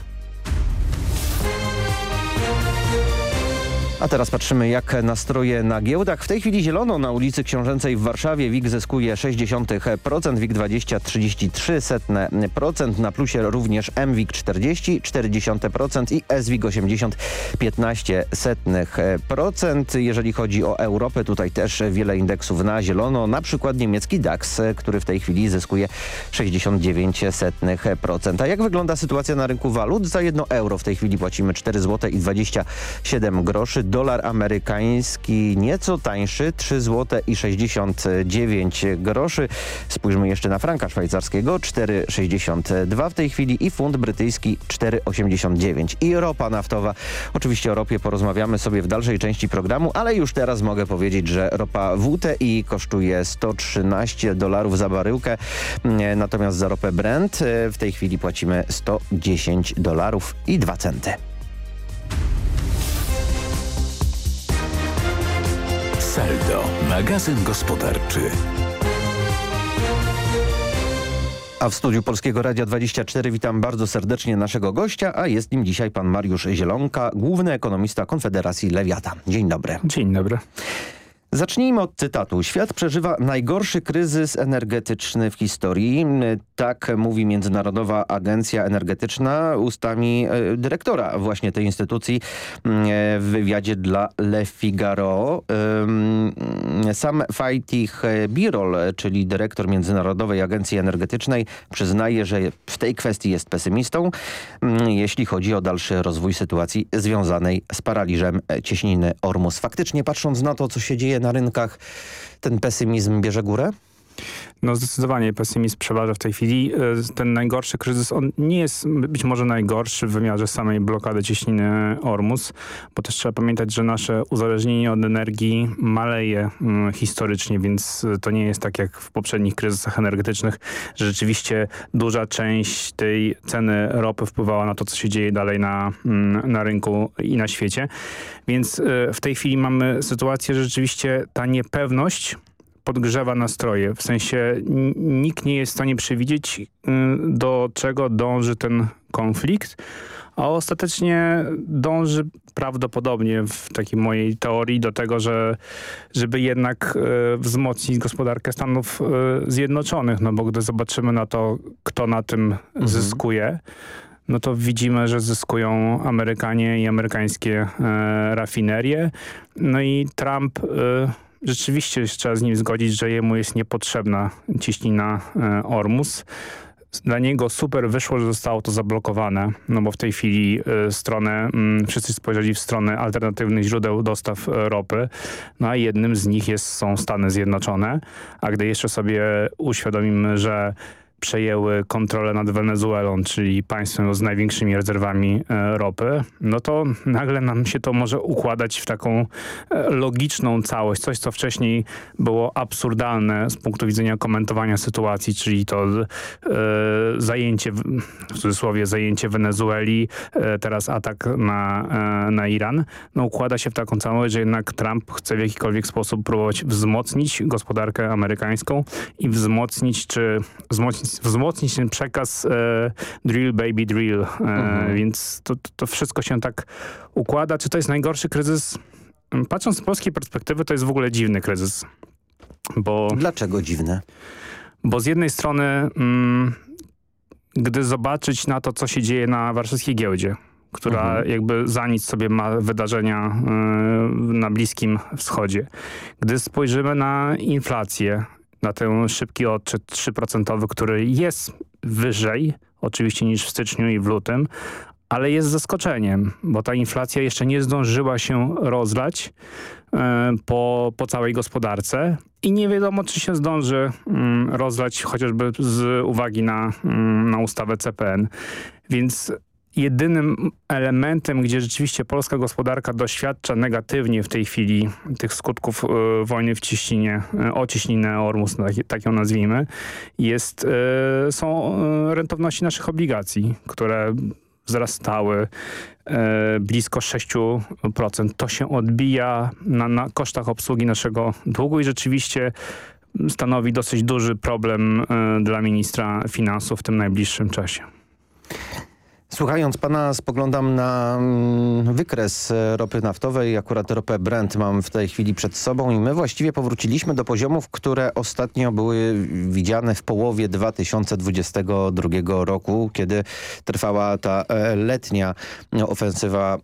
A teraz patrzymy jak nastroje na giełdach. W tej chwili zielono na ulicy Książęcej w Warszawie. WIG zyskuje 0,6%, WIG 20 33%, na plusie również MWIG 40 0,4% i SWIG 80 15%. Jeżeli chodzi o Europę, tutaj też wiele indeksów na zielono, na przykład niemiecki DAX, który w tej chwili zyskuje 69%. A jak wygląda sytuacja na rynku walut? Za jedno euro w tej chwili płacimy 4 zł i 27 groszy dolar amerykański nieco tańszy 3 zł i 69 groszy. Spójrzmy jeszcze na franka szwajcarskiego 4,62 w tej chwili i funt brytyjski 4,89 i ropa naftowa. Oczywiście o ropie porozmawiamy sobie w dalszej części programu, ale już teraz mogę powiedzieć, że ropa WTI kosztuje 113 dolarów za baryłkę, natomiast za ropę Brent w tej chwili płacimy 110 dolarów i 2 centy. Saldo, magazyn gospodarczy. A w studiu Polskiego Radia 24 witam bardzo serdecznie naszego gościa, a jest nim dzisiaj pan Mariusz Zielonka, główny ekonomista Konfederacji Lewiata. Dzień dobry. Dzień dobry. Zacznijmy od cytatu. Świat przeżywa najgorszy kryzys energetyczny w historii. Tak mówi Międzynarodowa Agencja Energetyczna ustami e, dyrektora właśnie tej instytucji e, w wywiadzie dla Le Figaro. Sam Fatih Birol, czyli dyrektor Międzynarodowej Agencji Energetycznej przyznaje, że w tej kwestii jest pesymistą, jeśli chodzi o dalszy rozwój sytuacji związanej z paraliżem cieśniny Ormus. Faktycznie patrząc na to, co się dzieje na rynkach ten pesymizm bierze górę? No zdecydowanie pesymizm przeważa w tej chwili. E, ten najgorszy kryzys, on nie jest być może najgorszy w wymiarze samej blokady cieśniny Ormus, bo też trzeba pamiętać, że nasze uzależnienie od energii maleje mm, historycznie, więc to nie jest tak jak w poprzednich kryzysach energetycznych, że rzeczywiście duża część tej ceny ropy wpływała na to, co się dzieje dalej na, mm, na rynku i na świecie. Więc e, w tej chwili mamy sytuację, że rzeczywiście ta niepewność podgrzewa nastroje. W sensie nikt nie jest w stanie przewidzieć, y, do czego dąży ten konflikt, a ostatecznie dąży prawdopodobnie w takiej mojej teorii do tego, że żeby jednak y, wzmocnić gospodarkę Stanów y, Zjednoczonych, no bo gdy zobaczymy na to, kto na tym mhm. zyskuje, no to widzimy, że zyskują Amerykanie i amerykańskie e, rafinerie. No i Trump... E, rzeczywiście trzeba z nim zgodzić, że jemu jest niepotrzebna ciśnina e, Ormus. Dla niego super wyszło, że zostało to zablokowane, no bo w tej chwili y, stronę, y, wszyscy spojrzeli w stronę alternatywnych źródeł dostaw y, ropy, no a jednym z nich jest, są Stany Zjednoczone, a gdy jeszcze sobie uświadomimy, że przejęły kontrolę nad Wenezuelą, czyli państwem z największymi rezerwami e, ropy, no to nagle nam się to może układać w taką e, logiczną całość. Coś, co wcześniej było absurdalne z punktu widzenia komentowania sytuacji, czyli to e, zajęcie, w cudzysłowie zajęcie Wenezueli, teraz atak na, na Iran, no układa się w taką całość, że jednak Trump chce w jakikolwiek sposób próbować wzmocnić gospodarkę amerykańską i wzmocnić, czy wzmocnić wzmocnić ten przekaz e, drill baby drill, e, mhm. więc to, to wszystko się tak układa. Czy to jest najgorszy kryzys? Patrząc z polskiej perspektywy to jest w ogóle dziwny kryzys. Bo, Dlaczego dziwne? Bo z jednej strony mm, gdy zobaczyć na to, co się dzieje na warszawskiej giełdzie, która mhm. jakby za nic sobie ma wydarzenia y, na Bliskim Wschodzie. Gdy spojrzymy na inflację, na ten szybki odczyt 3%, który jest wyżej oczywiście niż w styczniu i w lutym, ale jest zaskoczeniem, bo ta inflacja jeszcze nie zdążyła się rozlać e, po, po całej gospodarce i nie wiadomo, czy się zdąży mm, rozlać chociażby z uwagi na, mm, na ustawę CPN. Więc jedynym elementem, gdzie rzeczywiście polska gospodarka doświadcza negatywnie w tej chwili tych skutków y, wojny w Cieśninie, y, Cieśninę Ormus, tak, tak ją nazwijmy, jest, y, są rentowności naszych obligacji, które wzrastały blisko 6%. To się odbija na, na kosztach obsługi naszego długu i rzeczywiście stanowi dosyć duży problem dla ministra finansów w tym najbliższym czasie. Słuchając pana spoglądam na mm, wykres e, ropy naftowej. Akurat ropę Brent mam w tej chwili przed sobą i my właściwie powróciliśmy do poziomów, które ostatnio były widziane w połowie 2022 roku, kiedy trwała ta e, letnia ofensywa e,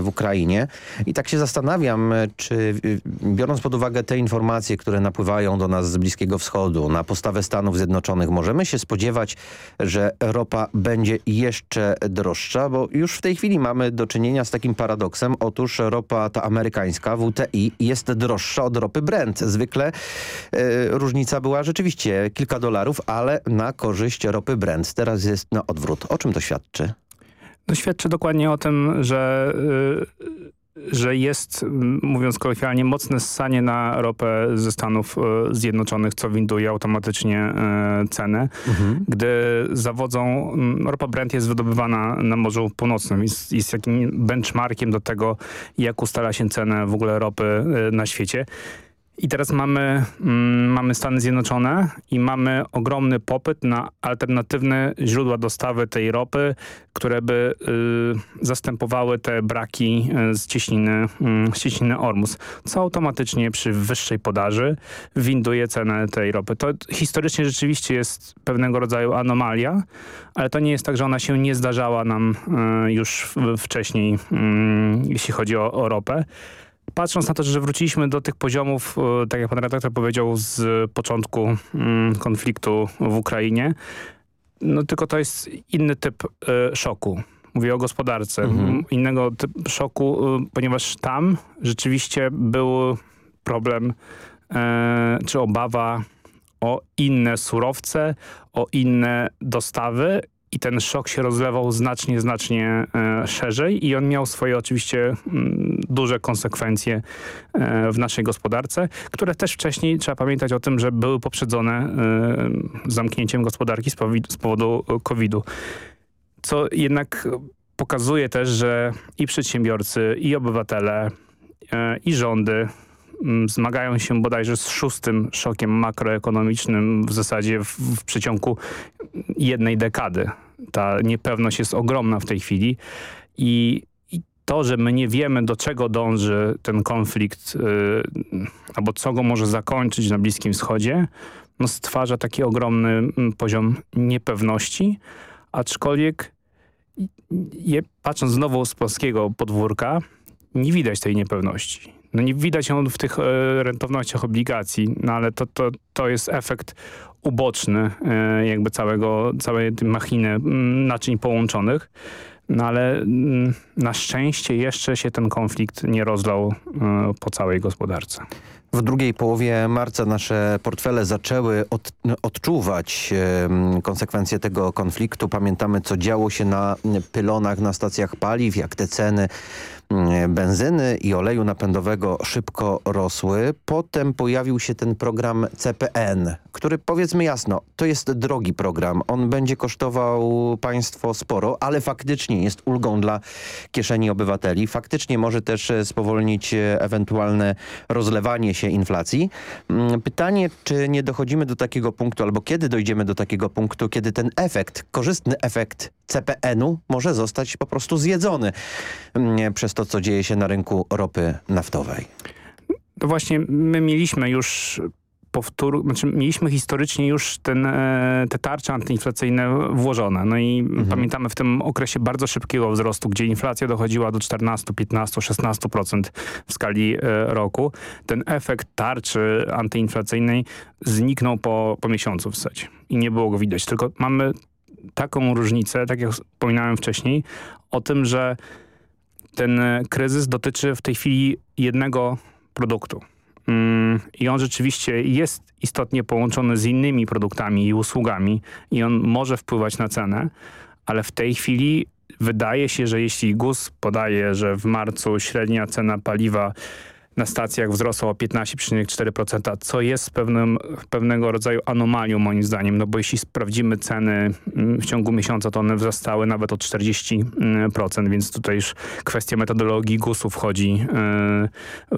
w Ukrainie. I tak się zastanawiam, czy biorąc pod uwagę te informacje, które napływają do nas z Bliskiego Wschodu, na postawę Stanów Zjednoczonych, możemy się spodziewać, że ropa będzie jeszcze droższa, bo już w tej chwili mamy do czynienia z takim paradoksem. Otóż ropa ta amerykańska, WTI, jest droższa od ropy Brent. Zwykle e, różnica była rzeczywiście kilka dolarów, ale na korzyść ropy Brent. Teraz jest na odwrót. O czym to świadczy? Świadczy dokładnie o tym, że y, że jest, mówiąc kolokwialnie, mocne ssanie na ropę ze Stanów e, Zjednoczonych, co winduje automatycznie e, cenę. Mhm. Gdy zawodzą, ropa Brent jest wydobywana na Morzu Północnym. Jest, jest jakim benchmarkiem do tego, jak ustala się cenę w ogóle ropy e, na świecie. I teraz mamy, mm, mamy Stany Zjednoczone i mamy ogromny popyt na alternatywne źródła dostawy tej ropy, które by y, zastępowały te braki y, z cieśniny, y, cieśniny Ormus, co automatycznie przy wyższej podaży winduje cenę tej ropy. To historycznie rzeczywiście jest pewnego rodzaju anomalia, ale to nie jest tak, że ona się nie zdarzała nam y, już wcześniej, mm, jeśli chodzi o, o ropę patrząc na to, że wróciliśmy do tych poziomów, e, tak jak pan redaktor powiedział, z początku mm, konfliktu w Ukrainie, no tylko to jest inny typ e, szoku. Mówię o gospodarce. Mhm. Innego typu szoku, e, ponieważ tam rzeczywiście był problem czy obawa o inne surowce, o inne dostawy i ten szok się rozlewał znacznie, znacznie e, szerzej i on miał swoje oczywiście mm, duże konsekwencje e, w naszej gospodarce, które też wcześniej, trzeba pamiętać o tym, że były poprzedzone e, zamknięciem gospodarki z, powodu COVID-u. Co jednak pokazuje też, że i przedsiębiorcy, i obywatele, i rządy zmagają się bodajże z szóstym szokiem makroekonomicznym w zasadzie w, w przeciągu jednej dekady. Ta niepewność jest ogromna w tej chwili i, i to, że my nie wiemy do czego dąży ten konflikt yy, albo co go może zakończyć na Bliskim Wschodzie, no stwarza taki ogromny mm, poziom niepewności, aczkolwiek je, patrząc znowu z polskiego podwórka, nie widać tej niepewności. No nie widać ją w tych e, rentownościach obligacji, no ale to, to, to jest efekt uboczny e, jakby całego, całej tej machiny naczyń połączonych. No ale mm, na szczęście jeszcze się ten konflikt nie rozlał e, po całej gospodarce. W drugiej połowie marca nasze portfele zaczęły od, odczuwać e, konsekwencje tego konfliktu. Pamiętamy, co działo się na pylonach na stacjach paliw, jak te ceny benzyny i oleju napędowego szybko rosły. Potem pojawił się ten program CPN, który powiedzmy jasno, to jest drogi program. On będzie kosztował państwo sporo, ale faktycznie jest ulgą dla kieszeni obywateli. Faktycznie może też e, spowolnić e, ewentualne rozlewanie się inflacji. Mm, pytanie, czy nie dochodzimy do takiego punktu, albo kiedy dojdziemy do takiego punktu, kiedy ten efekt, korzystny efekt CPN-u może zostać po prostu zjedzony mm, przez to, co dzieje się na rynku ropy naftowej. No właśnie, my mieliśmy już powtór, znaczy mieliśmy historycznie już ten, e, te tarcze antyinflacyjne włożone. No i mhm. pamiętamy w tym okresie bardzo szybkiego wzrostu, gdzie inflacja dochodziła do 14, 15, 16% w skali e, roku. Ten efekt tarczy antyinflacyjnej zniknął po, po miesiącu w i nie było go widać. Tylko mamy taką różnicę, tak jak wspominałem wcześniej, o tym, że ten kryzys dotyczy w tej chwili jednego produktu. Mm, I on rzeczywiście jest istotnie połączony z innymi produktami i usługami i on może wpływać na cenę, ale w tej chwili wydaje się, że jeśli GUS podaje, że w marcu średnia cena paliwa na stacjach wzrosło o 15,4%, co jest pewnym, pewnego rodzaju anomalią moim zdaniem, no bo jeśli sprawdzimy ceny mm, w ciągu miesiąca, to one wzrastały nawet o 40%, więc tutaj już kwestia metodologii GUS-u wchodzi yy,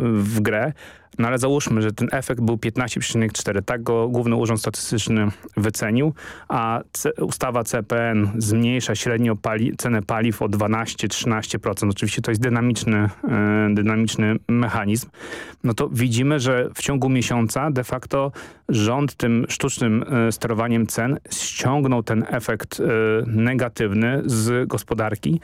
w grę. No ale załóżmy, że ten efekt był 15,4. Tak go Główny Urząd Statystyczny wycenił, a ustawa CPN zmniejsza średnio pali cenę paliw o 12-13%. Oczywiście to jest dynamiczny, e, dynamiczny mechanizm. No to widzimy, że w ciągu miesiąca de facto rząd tym sztucznym e, sterowaniem cen ściągnął ten efekt e, negatywny z gospodarki,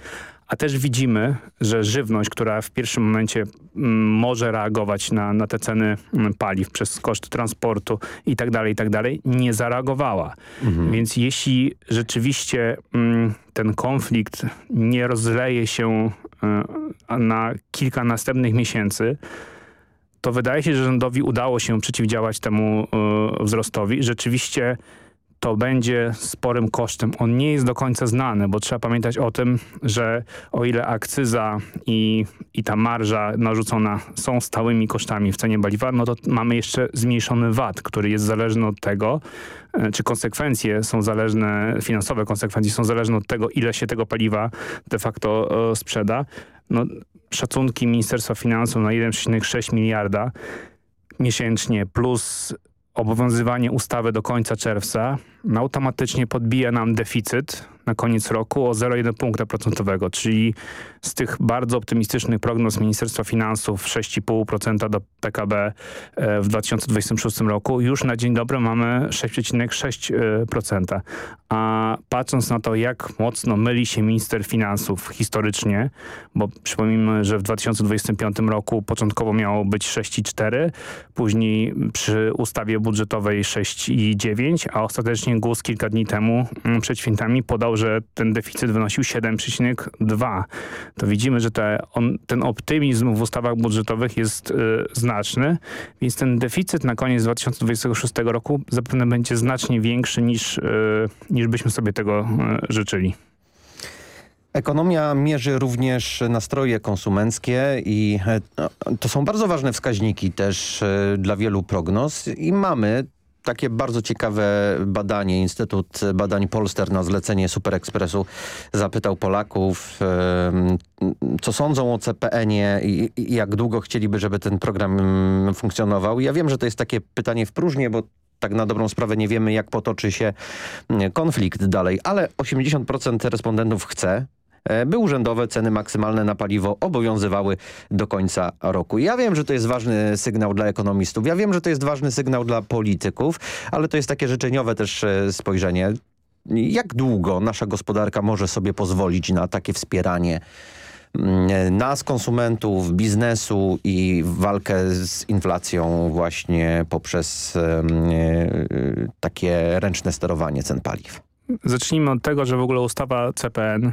a też widzimy, że żywność, która w pierwszym momencie może reagować na, na te ceny paliw przez koszt transportu i tak dalej, i tak dalej, nie zareagowała. Mhm. Więc jeśli rzeczywiście ten konflikt nie rozleje się y, na kilka następnych miesięcy, to wydaje się, że rządowi udało się przeciwdziałać temu y, wzrostowi. Rzeczywiście to będzie sporym kosztem. On nie jest do końca znany, bo trzeba pamiętać o tym, że o ile akcyza i, i ta marża narzucona są stałymi kosztami w cenie paliwa, no to mamy jeszcze zmniejszony VAT, który jest zależny od tego, e, czy konsekwencje są zależne, finansowe konsekwencje są zależne od tego, ile się tego paliwa de facto e, sprzeda. No, szacunki Ministerstwa Finansów na 1,6 miliarda miesięcznie plus obowiązywanie ustawy do końca czerwca automatycznie podbija nam deficyt na koniec roku o 0,1 punkta procentowego, czyli z tych bardzo optymistycznych prognoz Ministerstwa Finansów 6,5% do PKB e, w 2026 roku już na dzień dobry mamy 6,6%. A patrząc na to, jak mocno myli się minister finansów historycznie, bo przypomnijmy, że w 2025 roku początkowo miało być 6,4, później przy ustawie budżetowej 6,9, a ostatecznie GUS kilka dni temu mm, przed świętami podał, że ten deficyt wynosił 7,2. To widzimy, że te, on, ten optymizm w ustawach budżetowych jest y, znaczny, więc ten deficyt na koniec 2026 roku zapewne będzie znacznie większy niż, y, niż byśmy sobie tego y, życzyli. Ekonomia mierzy również nastroje konsumenckie i e, to są bardzo ważne wskaźniki też e, dla wielu prognoz i mamy takie bardzo ciekawe badanie. Instytut Badań Polster na zlecenie Super Expressu zapytał Polaków, co sądzą o CPN-ie i jak długo chcieliby, żeby ten program funkcjonował. Ja wiem, że to jest takie pytanie w próżnię, bo tak na dobrą sprawę nie wiemy, jak potoczy się konflikt dalej, ale 80% respondentów chce, by urzędowe ceny maksymalne na paliwo obowiązywały do końca roku. Ja wiem, że to jest ważny sygnał dla ekonomistów, ja wiem, że to jest ważny sygnał dla polityków, ale to jest takie życzeniowe też e, spojrzenie. Jak długo nasza gospodarka może sobie pozwolić na takie wspieranie mm, nas, konsumentów, biznesu i walkę z inflacją właśnie poprzez e, takie ręczne sterowanie cen paliw? Zacznijmy od tego, że w ogóle ustawa CPN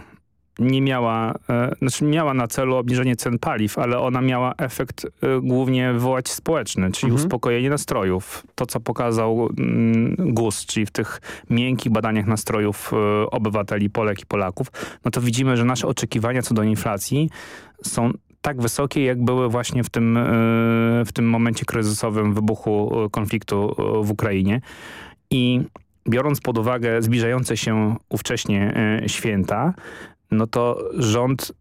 nie miała, e, znaczy miała na celu obniżenie cen paliw, ale ona miała efekt e, głównie wywołać społeczny, czyli mhm. uspokojenie nastrojów. To, co pokazał mm, GUS, czyli w tych miękkich badaniach nastrojów e, obywateli, Polek i Polaków, no to widzimy, że nasze oczekiwania co do inflacji są tak wysokie, jak były właśnie w tym, w tym momencie kryzysowym wybuchu konfliktu w Ukrainie. I biorąc pod uwagę zbliżające się ówcześnie święta, no to rząd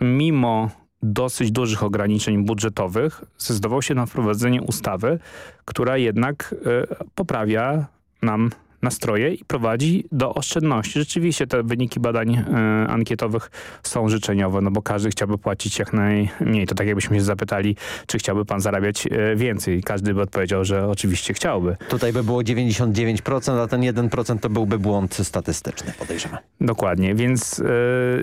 mimo dosyć dużych ograniczeń budżetowych zdecydował się na wprowadzenie ustawy, która jednak y, poprawia nam nastroje i prowadzi do oszczędności. Rzeczywiście te wyniki badań e, ankietowych są życzeniowe, no bo każdy chciałby płacić jak najmniej. To tak jakbyśmy się zapytali, czy chciałby pan zarabiać e, więcej. Każdy by odpowiedział, że oczywiście chciałby. Tutaj by było 99%, a ten 1% to byłby błąd statystyczny, podejrzewam. Dokładnie, więc e,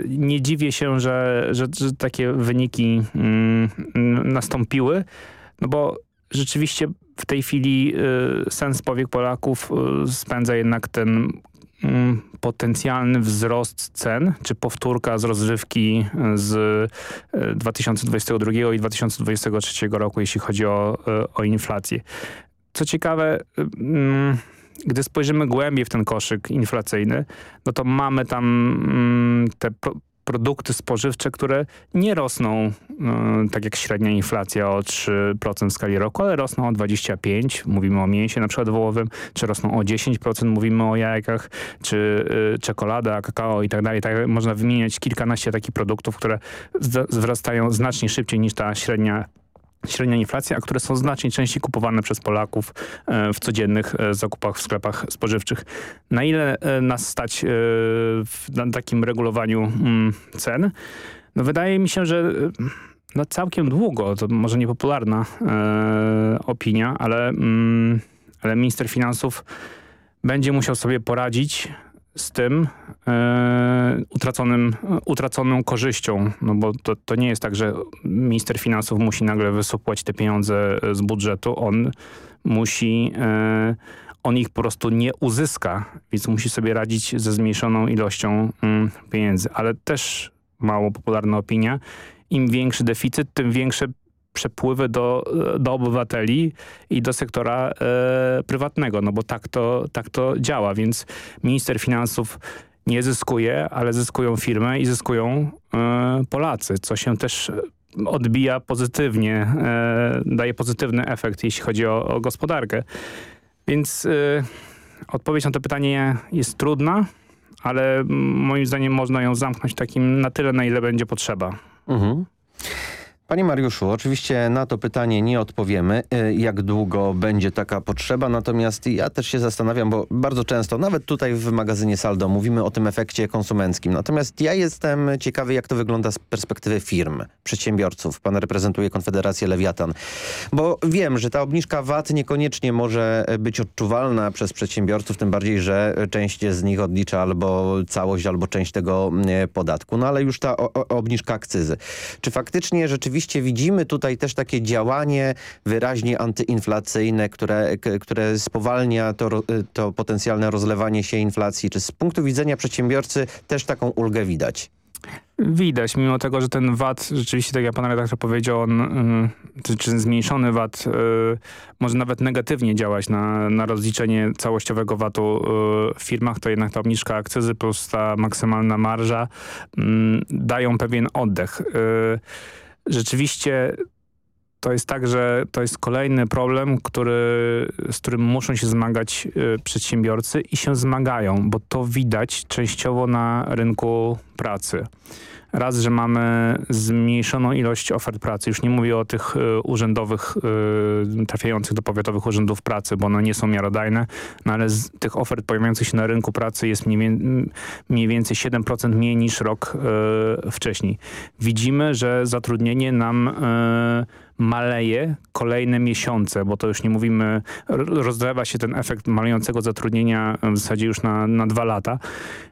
nie dziwię się, że, że, że takie wyniki mm, nastąpiły, no bo rzeczywiście w tej chwili y, sens powiek Polaków y, spędza jednak ten mm, potencjalny wzrost cen, czy powtórka z rozrywki z 2022 y, i 2023 roku, jeśli chodzi o, o inflację. Co ciekawe, mm, gdy spojrzymy głębiej w ten koszyk inflacyjny, no to mamy tam mm, te produkty spożywcze, które nie rosną y, tak jak średnia inflacja o 3% w skali roku, ale rosną o 25%, mówimy o mięsie na przykład wołowym, czy rosną o 10%, mówimy o jajkach, czy y, czekolada, kakao i tak dalej. Tak, można wymieniać kilkanaście takich produktów, które wzrastają znacznie szybciej niż ta średnia średnia inflacja, a które są znacznie częściej kupowane przez Polaków e, w codziennych e, zakupach w sklepach spożywczych. Na ile e, nas stać na takim regulowaniu mm, cen? No wydaje mi się, że no całkiem długo, to może niepopularna opinia, ale, mm, ale minister finansów będzie musiał sobie poradzić z tym e, utraconym, utraconą korzyścią, no bo to, to nie jest tak, że minister finansów musi nagle wysupłać te pieniądze z budżetu, on musi, e, on ich po prostu nie uzyska, więc musi sobie radzić ze zmniejszoną ilością mm, pieniędzy, ale też mało popularna opinia, im większy deficyt, tym większe przepływy do, do obywateli i do sektora e, prywatnego, no bo tak to, tak to działa, więc minister finansów nie zyskuje, ale zyskują firmy i zyskują e, Polacy, co się też odbija pozytywnie, e, daje pozytywny efekt, jeśli chodzi o, o gospodarkę. Więc e, odpowiedź na to pytanie jest trudna, ale moim zdaniem można ją zamknąć takim na tyle, na ile będzie potrzeba. Mhm. Panie Mariuszu, oczywiście na to pytanie nie odpowiemy, y, jak długo będzie taka potrzeba, natomiast ja też się zastanawiam, bo bardzo często, nawet tutaj w magazynie Saldo mówimy o tym efekcie konsumenckim. Natomiast ja jestem ciekawy, jak to wygląda z perspektywy firm, przedsiębiorców. Pan reprezentuje Konfederację Lewiatan. Bo wiem, że ta obniżka VAT niekoniecznie może być odczuwalna przez przedsiębiorców, tym bardziej, że część z nich odlicza albo całość, albo część tego y, podatku. No ale już ta obniżka akcyzy. Czy faktycznie rzeczywiście rzeczywiście widzimy tutaj też takie działanie wyraźnie antyinflacyjne, które, które spowalnia to, to potencjalne rozlewanie się inflacji. Czy z punktu widzenia przedsiębiorcy też taką ulgę widać? Widać, mimo tego, że ten VAT, rzeczywiście tak jak pan redaktor powiedział, on, y, czy, czy zmniejszony VAT y, może nawet negatywnie działać na, na rozliczenie całościowego VAT-u y, w firmach, to jednak ta obniżka akcyzy plus ta maksymalna marża mm, dają pewien oddech rzeczywiście to jest tak, że to jest kolejny problem, który, z którym muszą się zmagać y, przedsiębiorcy i się zmagają, bo to widać częściowo na rynku pracy. Raz, że mamy zmniejszoną ilość ofert pracy. Już nie mówię o tych y, urzędowych y, trafiających do powiatowych urzędów pracy, bo one nie są miarodajne, no ale z tych ofert pojawiających się na rynku pracy jest mniej, więcej 7% mniej niż rok y, wcześniej. Widzimy, że zatrudnienie nam maleje kolejne miesiące, bo to już nie mówimy, rozlewa się ten efekt malejącego zatrudnienia w zasadzie już na, na dwa lata,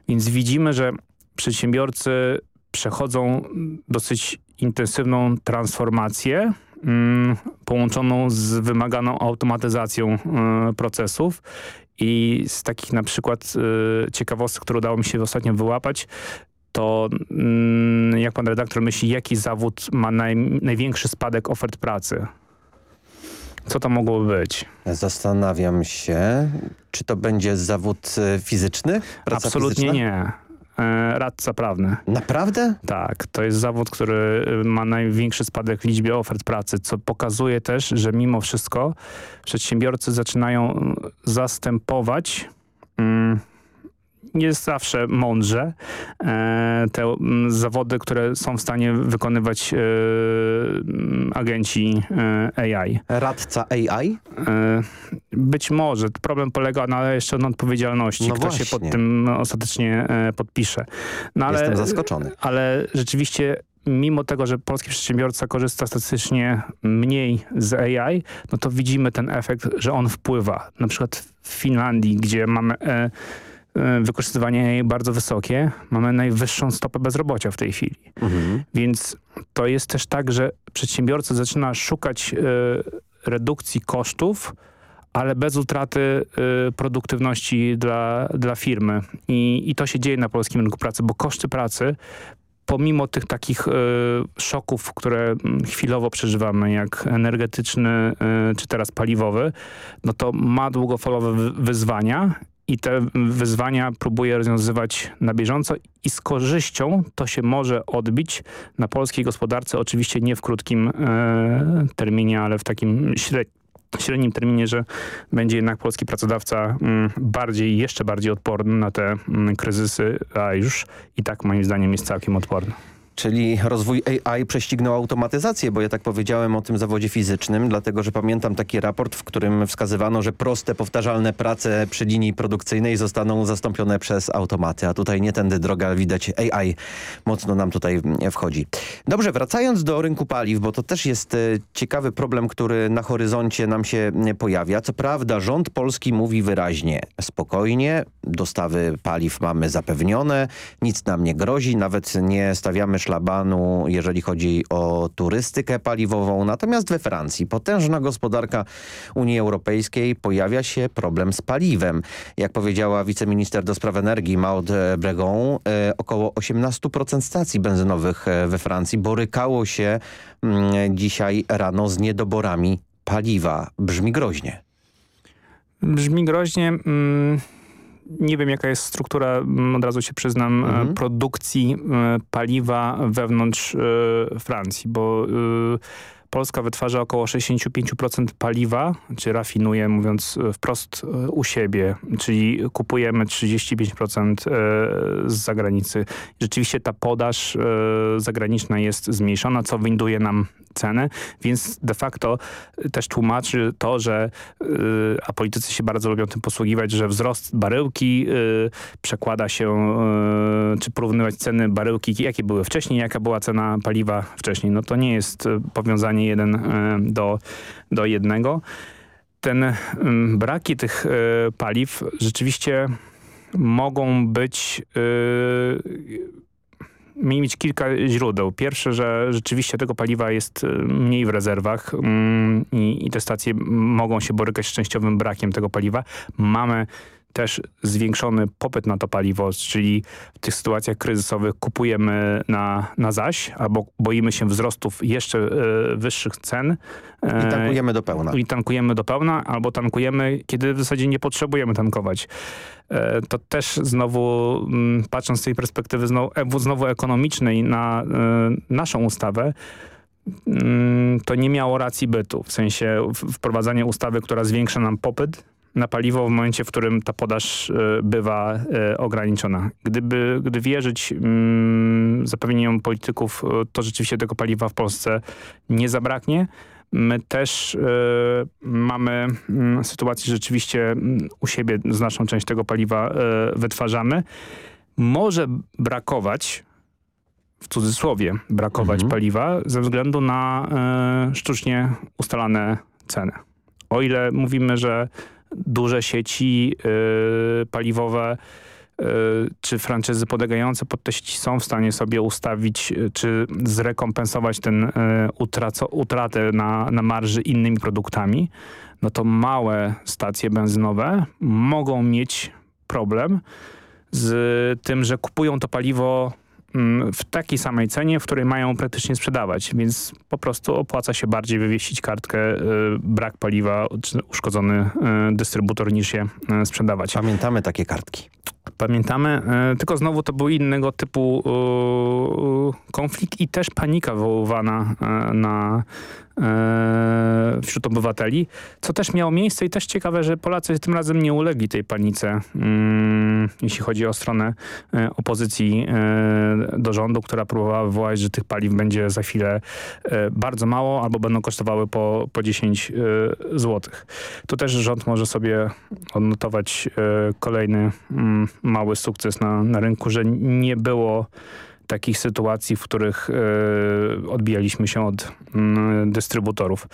więc widzimy, że przedsiębiorcy przechodzą dosyć intensywną transformację mm, połączoną z wymaganą automatyzacją y, procesów i z takich na przykład y, ciekawostek, które udało mi się ostatnio wyłapać, to mm, jak pan redaktor myśli, jaki zawód ma naj, największy spadek ofert pracy? Co to mogłoby być? Zastanawiam się, czy to będzie zawód y, fizyczny? Absolutnie fizyczna? nie. E, radca prawny. Naprawdę? Tak, to jest zawód, który y, ma największy spadek w liczbie ofert pracy, co pokazuje też, że mimo wszystko przedsiębiorcy zaczynają zastępować mm, nie zawsze mądrze e, te zawody, które są w stanie wykonywać e, agenci e, AI. Radca AI? Być może. Problem polega na jeszcze na odpowiedzialności. No Kto właśnie. się pod tym ostatecznie podpisze. No, ale, Jestem zaskoczony. Ale rzeczywiście mimo tego, że polski przedsiębiorca korzysta statystycznie mniej z AI, no to widzimy ten efekt, że on wpływa. Na przykład w Finlandii, gdzie mamy E, wykorzystywanie bardzo wysokie. Mamy najwyższą stopę bezrobocia w tej chwili. Mhm. Więc to jest też tak, że przedsiębiorca zaczyna szukać y, redukcji kosztów, ale bez utraty y, produktywności dla, dla firmy. I, I to się dzieje na polskim rynku pracy, bo koszty pracy pomimo tych takich y, szoków, które chwilowo przeżywamy, jak energetyczny y, czy teraz paliwowy, no to ma długofalowe wyzwania i te wyzwania próbuje rozwiązywać na bieżąco i z korzyścią to się może odbić na polskiej gospodarce, oczywiście nie w krótkim e, terminie, ale w takim średnim średnim terminie, że będzie jednak polski pracodawca mm, bardziej, jeszcze bardziej odporny na te mm, kryzysy, a już i tak moim zdaniem jest całkiem odporny. Czyli rozwój AI prześcignął automatyzację, bo ja tak powiedziałem o tym zawodzie fizycznym, dlatego że pamiętam taki raport, w którym wskazywano, że proste, powtarzalne prace przy linii produkcyjnej zostaną zastąpione przez automaty, a tutaj nie tędy droga, widać AI mocno nam tutaj wchodzi. Dobrze, wracając do rynku paliw, bo to też jest e, ciekawy problem, który na horyzoncie nam się pojawia. Co prawda rząd polski mówi wyraźnie, spokojnie, dostawy paliw mamy zapewnione, nic nam nie grozi, nawet nie stawiamy szlabanu, jeżeli chodzi o turystykę paliwową. Natomiast we Francji, potężna gospodarka Unii Europejskiej, pojawia się problem z paliwem. Jak powiedziała wiceminister do spraw energii Maud Bregon, e, około 18% stacji benzynowych e, we Francji borykało się mm, dzisiaj rano z niedoborami paliwa. Brzmi groźnie. Brzmi groźnie. Mm nie wiem jaka jest struktura, mm, od razu się przyznam, e, mhm. produkcji e, paliwa wewnątrz e, Francji, bo Polska wytwarza około 65% paliwa, czy rafinuje, mówiąc wprost, u siebie, czyli kupujemy 35% z zagranicy. Rzeczywiście ta podaż zagraniczna jest zmniejszona, co winduje nam cenę, więc de facto też tłumaczy to, że a politycy się bardzo lubią tym posługiwać, że wzrost baryłki przekłada się, czy porównywać ceny baryłki, jakie były wcześniej, jaka była cena paliwa wcześniej. No to nie jest powiązanie jeden do, do jednego. Ten braki tych paliw rzeczywiście mogą być mieć kilka źródeł. Pierwsze, że rzeczywiście tego paliwa jest mniej w rezerwach mm, i, i te stacje mogą się borykać z częściowym brakiem tego paliwa. Mamy też zwiększony popyt na to paliwo, czyli w tych sytuacjach kryzysowych kupujemy na, na zaś, albo boimy się wzrostów jeszcze e, wyższych cen. I tankujemy do pełna. I tankujemy do pełna, albo tankujemy, kiedy w zasadzie nie potrzebujemy tankować. E, to też znowu, mm, patrząc z tej perspektywy znowu, znowu ekonomicznej na naszą ustawę, mm, to nie miało racji bytu. W sensie wprowadzania ustawy, która zwiększa nam popyt na paliwo w momencie, w którym ta podaż e, bywa e, ograniczona. Gdyby, gdy wierzyć mm, zapewnieniom polityków, e, to rzeczywiście tego paliwa w Polsce nie zabraknie. My też y, mamy y, sytuację, że rzeczywiście y, u siebie znaczną część tego paliwa wytwarzamy. Może brakować, w cudzysłowie brakować mhm. paliwa ze względu na sztucznie ustalane ceny. O ile mówimy, że duże sieci y, paliwowe y, czy franczyzy podlegające pod te sieci są w stanie sobie ustawić y, czy zrekompensować ten utratę na, na marży innymi produktami, no to małe stacje benzynowe mogą mieć problem z tym, że kupują to paliwo w takiej samej cenie, w której mają praktycznie sprzedawać, więc po prostu opłaca się bardziej wywieścić kartkę y, brak paliwa czy uszkodzony y, dystrybutor niż je y, sprzedawać. Pamiętamy takie kartki. Pamiętamy, tylko znowu to był innego typu konflikt i też panika wywoływana na, wśród obywateli, co też miało miejsce i też ciekawe, że Polacy tym razem nie ulegli tej panice, mm, jeśli chodzi o stronę e, opozycji e, do rządu, która próbowała wywołać, że tych paliw będzie za chwilę bardzo mało albo będą kosztowały po, po 10 złotych. Tu też rząd może sobie odnotować kolejny mm, mały sukces na, na rynku, że nie było takich sytuacji, w których e, odbijaliśmy się od mm, dystrybutorów.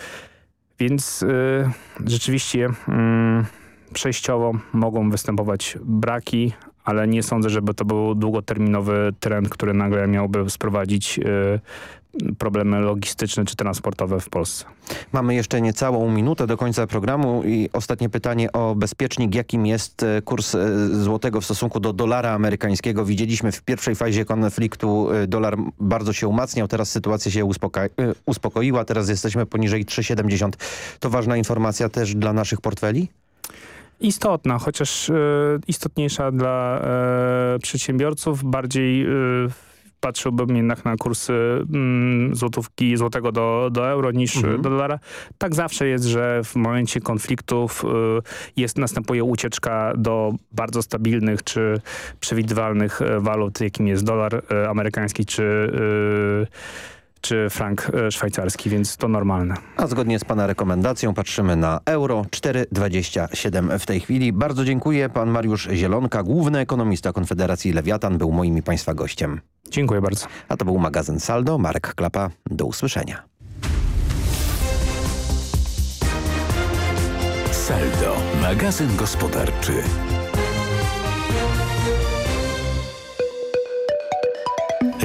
Więc e, rzeczywiście mm, przejściowo mogą występować braki, ale nie sądzę, żeby to był długoterminowy trend, który nagle miałby sprowadzić e, problemy logistyczne czy transportowe w Polsce. Mamy jeszcze niecałą minutę do końca programu i ostatnie pytanie o bezpiecznik. Jakim jest e, kurs e, złotego w stosunku do dolara amerykańskiego? Widzieliśmy w pierwszej fazie konfliktu dolar bardzo się umacniał, teraz sytuacja się uspokoiła, teraz jesteśmy poniżej 3,70. To ważna informacja też dla naszych portfeli? Istotna, chociaż istotniejsza dla przedsiębiorców, bardziej patrzyłbym jednak na kursy mm, złotówki, złotego do, do euro niż mhm. do dolara. Tak zawsze jest, że w momencie konfliktów y, jest, następuje ucieczka do bardzo stabilnych czy przewidywalnych y, walut, jakim jest dolar y, amerykański czy czy frank szwajcarski, więc to normalne. A zgodnie z Pana rekomendacją patrzymy na euro 4,27 w tej chwili. Bardzo dziękuję. Pan Mariusz Zielonka, główny ekonomista Konfederacji Lewiatan był moim i Państwa gościem. Dziękuję bardzo. A to był magazyn Saldo. Marek Klapa. Do usłyszenia. Saldo. Magazyn gospodarczy.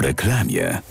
Reklamie.